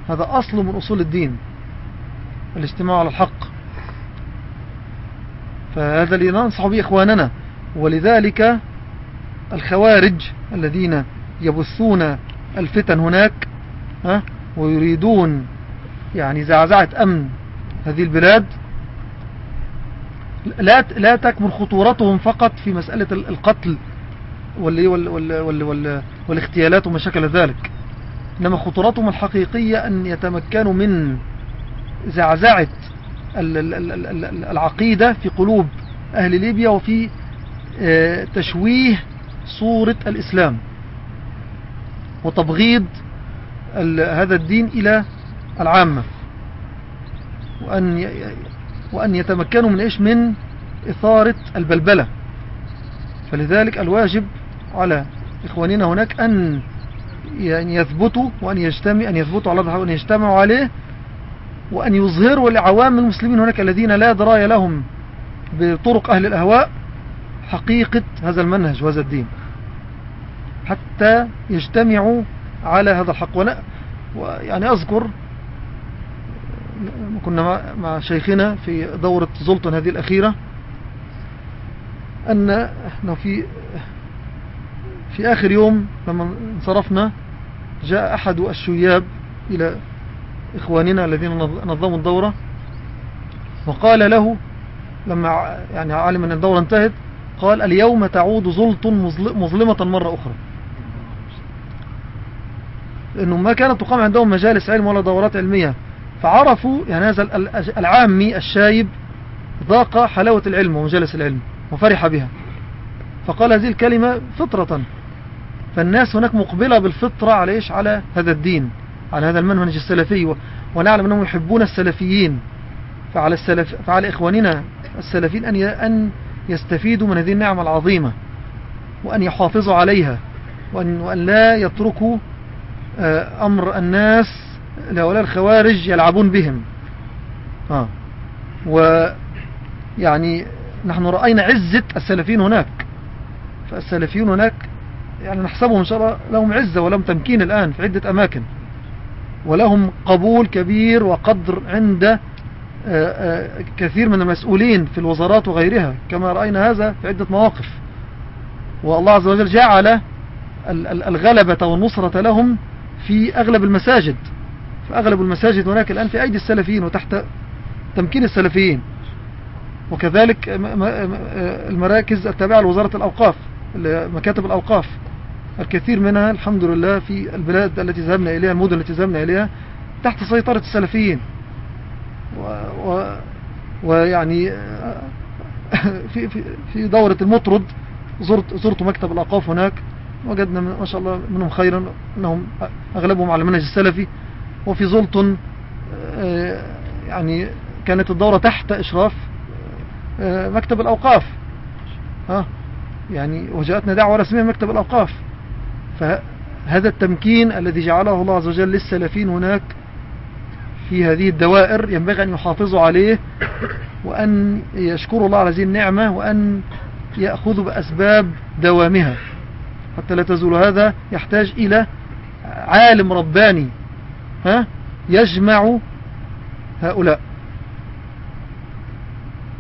هذا أصل من أصول الدين الاجتماع على الحق. فهذا اللي ننصح به إخواننا. ولذلك الخوارج الذين يبثون الفتن هناك ويريدون يعني زعزعة أمن هذه البلاد لا لا تكمن خطورتهم فقط في مسألة القتل وال وال وال وال وال والاغتيالات وما شكل ذلك. إنما خطورتهم الحقيقية أن يتمكنوا من زعزعة العقيدة في قلوب أهل ليبيا وفي آه، تشويه صورة الإسلام وتبغيض هذا الدين إلى العامة. وأن وأن يتمكنوا من إيش؟ من إثارة البلبلة. فلذلك الواجب على إخواننا هناك أن يعني يثبتوا وأن يجتمع أن يثبتوا على وأن يجتمعوا عليه وأن يظهروا لعوام المسلمين هناك الذين لا دراية لهم بطرق أهل الأهواء حقيقة هذا المنهج وهذا الدين. حتى يجتمعوا على هذا الحق. ويعني أذكر كنا مع شيخنا في دورة زلطن هذه الأخيرة أن في في آخر يوم لما انصرفنا جاء أحد الشياب إلى إخواننا الذين نظموا الدورة. وقال له لما يعني علم أن الدورة انتهت قال اليوم تعود زلط مظلمة مرة أخرى. لأنه ما كانت تقام عندهم مجالس علم ولا دورات علمية. فعرفوا يعني هذا العامي الشايب ذاق حلاوة العلم ومجالس العلم وفرح بها. فقال هذه الكلمة فطرة. فالناس هناك مقبلة بالفطرة على إيش؟ على هذا الدين. على هذا المنهج السلفي ونعلم أنهم يحبون السلفيين. فعلى, السلف فعلى إخواننا السلفيين أن أن يستفيدوا من هذه النعمة العظيمة وأن يحافظوا عليها وأن, وأن لا يتركوا آه، أمر الناس لهؤلاء الخوارج يلعبون بهم. آه. ويعني نحن رأينا عزة السلفيين هناك. فالسلفيون هناك يعني نحسبهم إن شاء الله لهم عزة ولهم تمكين الآن في عدة أماكن. ولهم قبول كبير وقدر عند آه، آه، كثير من المسؤولين في الوزارات وغيرها. كما رأينا هذا في عدة مواقف. والله عز وجل جعل الغلبة والنصرة لهم في أغلب المساجد. فأغلب المساجد هناك الآن في أيدي السلفيين وتحت تمكين السلفيين. وكذلك المراكز التابعة لوزارة الأوقاف مكاتب الأوقاف. الكثير منها الحمد لله في البلاد التي ذهبنا إليها المدن التي ذهبنا إليها تحت سيطرة السلفيين. و و ويعني في, في, في دورة المطرد زرت, زرت مكتب الأوقاف هناك وجدنا ما شاء الله منهم خيرا أنهم أغلبهم على المنهج السلفي. وفي زلطن آه، يعني كانت الدورة تحت إشراف آه، مكتب الأوقاف. ها يعني وجاءتنا دعوة رسمية مكتب الأوقاف. فهذا التمكين الذي جعله الله عز وجل للسلفين هناك في هذه الدوائر ينبغي أن يحافظوا عليه وأن يشكروا الله على هذه النعمة وأن يأخذوا بأسباب دوامها. حتى لا تزول هذا يحتاج إلى عالم رباني ها يجمع هؤلاء.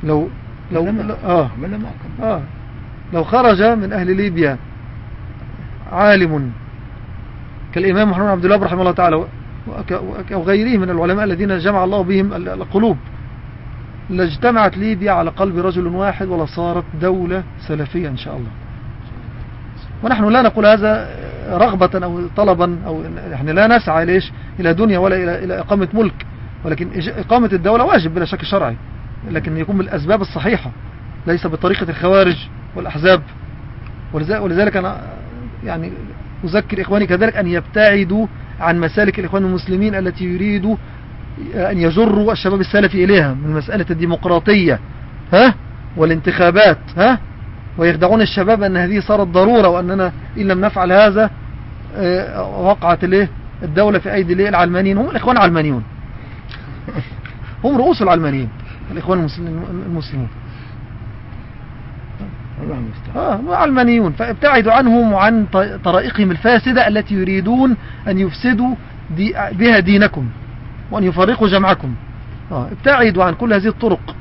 لو لو آه. آه. لو خرج من أهل ليبيا عالم. كالإمام محمد عبد الله رحمه الله تعالى أو غيره من العلماء الذين جمع الله بهم القلوب. لاجتمعت ليبيا على قلب رجل واحد ولصارت دولة سلفية إن شاء الله. ونحن لا نقول هذا رغبة أو طلبا أو يعني لا نسعى ليش؟ إلى دنيا ولا إلى, إلى إقامة ملك. ولكن إقامة الدولة واجب بلا شك شرعي. لكن يكون بالأسباب الصحيحة. ليس بطريقة الخوارج والأحزاب. ولذلك أنا يعني أذكر إخواني كذلك أن يبتعدوا عن مسالك الإخوان المسلمين التي يريدوا أن يجروا الشباب السلفي إليها من مسألة الديمقراطية ها؟ والانتخابات ها؟ ويخدعون الشباب أن هذه صارت ضرورة وأننا إن لم نفعل هذا آه، وقعت له الدولة في أيدي له العلمانيين هم الإخوان العلمانيون. هم رؤوس العلمانيين الإخوان المسلمون. آه علمانيون فابتعدوا عنهم وعن طرائقهم الفاسدة التي يريدون أن يفسدوا دي بها دينكم وأن يفرقوا جمعكم. آه ابتعدوا عن كل هذه الطرق.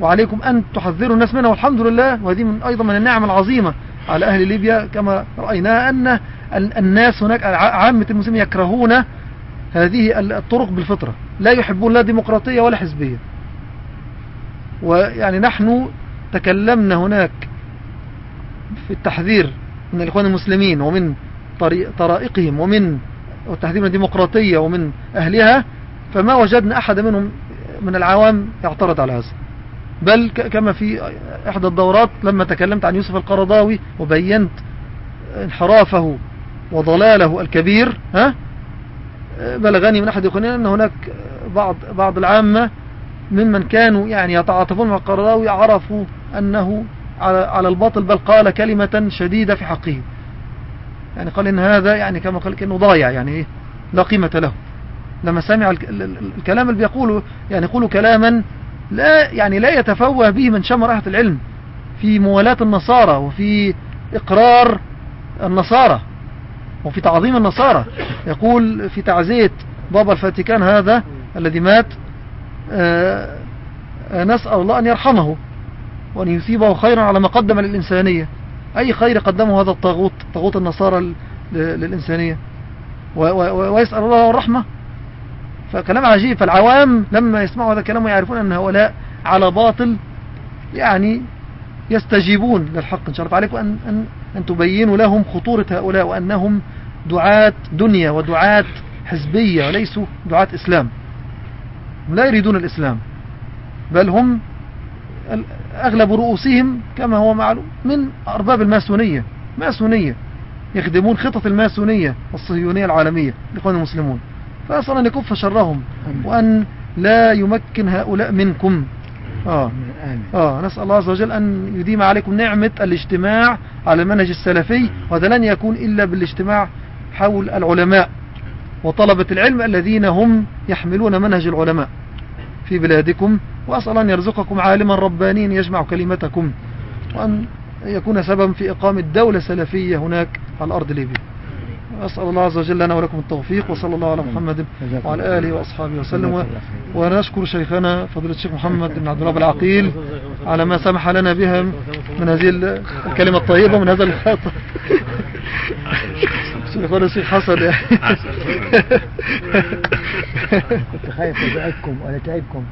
وعليكم أن تحذروا الناس منها. والحمد لله وهذه من أيضا من النعم العظيمة على أهل ليبيا. كما رأينا أن الناس هناك عامة المسلمين يكرهون هذه الطرق بالفطرة. لا يحبون لا ديمقراطية ولا حزبية. ويعني نحن تكلمنا هناك في التحذير من الإخوان المسلمين ومن طرائقهم ومن التحذير من الديمقراطية ومن أهلها فما وجدنا أحد منهم من العوام يعترض على هذا. بل كما في إحدى الدورات لما تكلمت عن يوسف القرضاوي وبينت انحرافه وضلاله الكبير ها بلغني من أحد إخواننا أن هناك بعض بعض العامة ممن كانوا يعني يتعاطفون مع القرضاوي عرفوا أنه على الباطل بل قال كلمة شديدة في حقه. يعني قال إن هذا يعني كما قال كأنه ضايع يعني إيه؟ لا قيمة له. لما سمع الكلام اللي بيقوله يعني يقولوا كلاما لا يعني لا يتفوه به من شم رائحة العلم. في موالاة النصارى وفي إقرار النصارى وفي تعظيم النصارى. يقول في تعزية بابا الفاتيكان هذا الذي مات آه، آه، نسأل الله أن يرحمه. وأن يثيبه خيرا على ما قدم للإنسانية. أي خير قدمه هذا الطاغوت طاغوت النصارى للإنسانية. ويسأل الله الرحمة. فكلام عجيب. فالعوام لما يسمعوا هذا الكلام ويعرفون أن هؤلاء على باطل يعني يستجيبون للحق. إن شاء الله فعليكم أن, أن, أن تبينوا لهم خطورة هؤلاء وأنهم دعاة دنيا ودعاة حزبية وليسوا دعاة إسلام. لا يريدون الإسلام بل هم أغلب رؤوسهم كما هو معلوم من أرباب الماسونية. ماسونية. يخدمون خطط الماسونية الصهيونية العالمية لإخوان المسلمون. فأصلا أن يكف شرهم وأن لا يمكن هؤلاء منكم. آه. آه. نسأل الله عز وجل أن يديم عليكم نعمة الاجتماع على المنهج السلفي وهذا لن يكون إلا بالاجتماع حول العلماء وطلبة العلم الذين هم يحملون منهج العلماء. في بلادكم وأسأل أن يرزقكم عالما ربانيا يجمع كلمتكم وأن يكون سببا في إقامة دولة سلفية هناك على أرض ليبيا. أسأل الله عز وجل لنا ولكم التوفيق وصلى الله على محمد وعلى آله وأصحابه وسلم. ونشكر شيخنا فضيلة الشيخ محمد بن عبد الله العقيل على ما سمح لنا بها من هذه ال- الكلمة الطيبة من هذا شيخنا الشيخ حسن يعني كنت خايف ازعجكم ولا تعبكم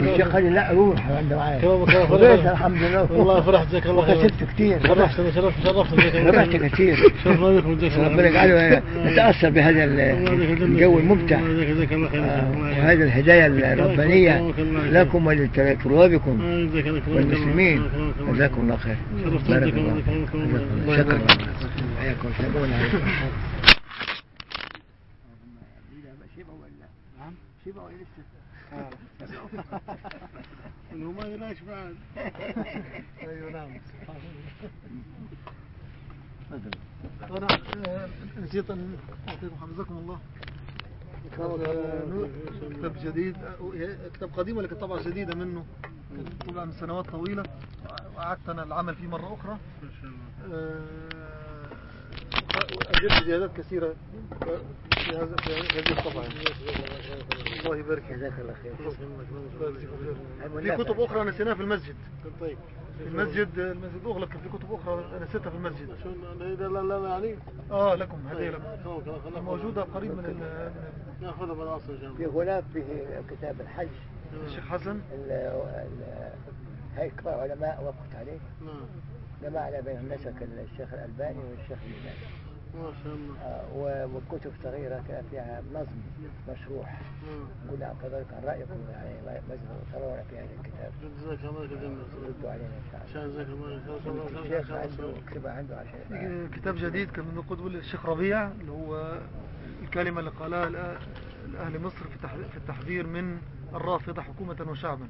الشيخ قال لي لا روح عند معايا وبيت. الحمد لله والله فرحت جزاك الله خير وكسبت كتير شرفت شرفت شرفت جزاك الله ربحت خير. كتير شرفنا بكم جزاك الله ربنا خير. يجعله يتأثر بهذا. الجو الممتع. جزاك الله خير. آه،. وهذه الله يخليك. لكم خير. والمسلمين. جزاكم الله خير شرفت بارك بكم. الله الله يخليك. جزاكم الله. الله شكرا يبارك. حياكم سلمونا عليكم إنه ما يلاش بعد أيوة نعم أنا آه، نسيت أن أعطيكم حفظكم الله كتاب جديد كتاب قديم ولكن طبعة جديدة منه طبعا من سنوات طويلة وقعدت أنا العمل فيه مرة أخرى آه، وأجدت زيادات كثيرة في هذا في هذه الطبعة الله يبارك فيك. جزاك الله خير. في كتب أخرى نسيناها في المسجد. طيب. في المسجد المسجد أغلق كان في كتب أخرى نسيتها في المسجد. شو لا لا لا يعني آه لكم هدية لكم. خلاص خلاص. موجودة قريب من ال- من نأخذها شاء في هناك في كتاب الحج. الشيخ حسن. ال- ال- هيك علماء وقفت عليه نعم. جمعنا بينهم نسك الشيخ الألباني والشيخ الإمام ما شاء الله. آه، و- وكتب صغيرة كان فيها نظم مشروح. نعم قلنا كذلك عن رأيكم يعني مجلس القرار في هذا الكتاب. جزاك الله خير. ردوا علينا إن شاء الله. جزاك الله خير. الشيخ عنده كتبها عنده عشان كتاب جديد كان من قدوة الشيخ ربيع اللي هو الكلمة اللي قالها الأهل مصر في تح- في التحذير من الرافضة حكومة وشعبا.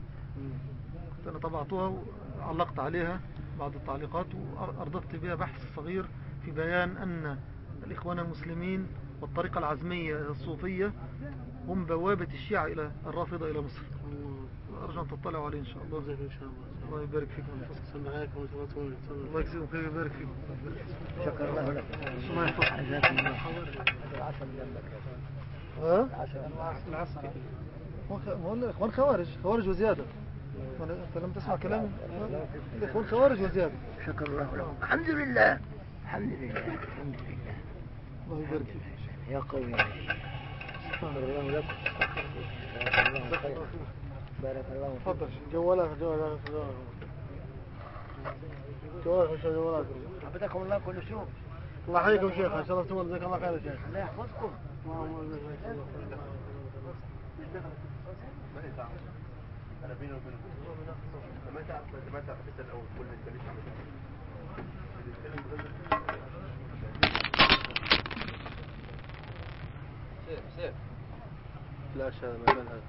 أنا طبعتها وعلقت عليها بعض التعليقات وأردفت بها بحث صغير في بيان أن الإخوان المسلمين والطريقة العزمية الصوفية هم بوابة الشيعة إلى الرافضة إلى مصر. أرجو أن تطلعوا عليه إن شاء الله. ان شاء الله الله يبارك فيكم الله يجزيكم خير ويبارك فيكم. شكر الله لك. الله يحفظك. العسل ها؟ العسل الإخوان خوارج خوارج وزيادة. أنت لم تسمع كلامي؟ الإخوان خوارج وزيادة. شكر الله لكم الحمد لله. الحمد لله الحمد لله. الله يبارك فيك يا قوي. شكر الله. لكم بارك الله الله فيك. تفضل. جوالك جوالك جوالك. مش جوالك؟ حفظكم الله كل شوف الله يحييكم شيخ. شرفتم جزاك الله خير يا شيخ. الله يحفظكم. لا شيء ما كان هذا.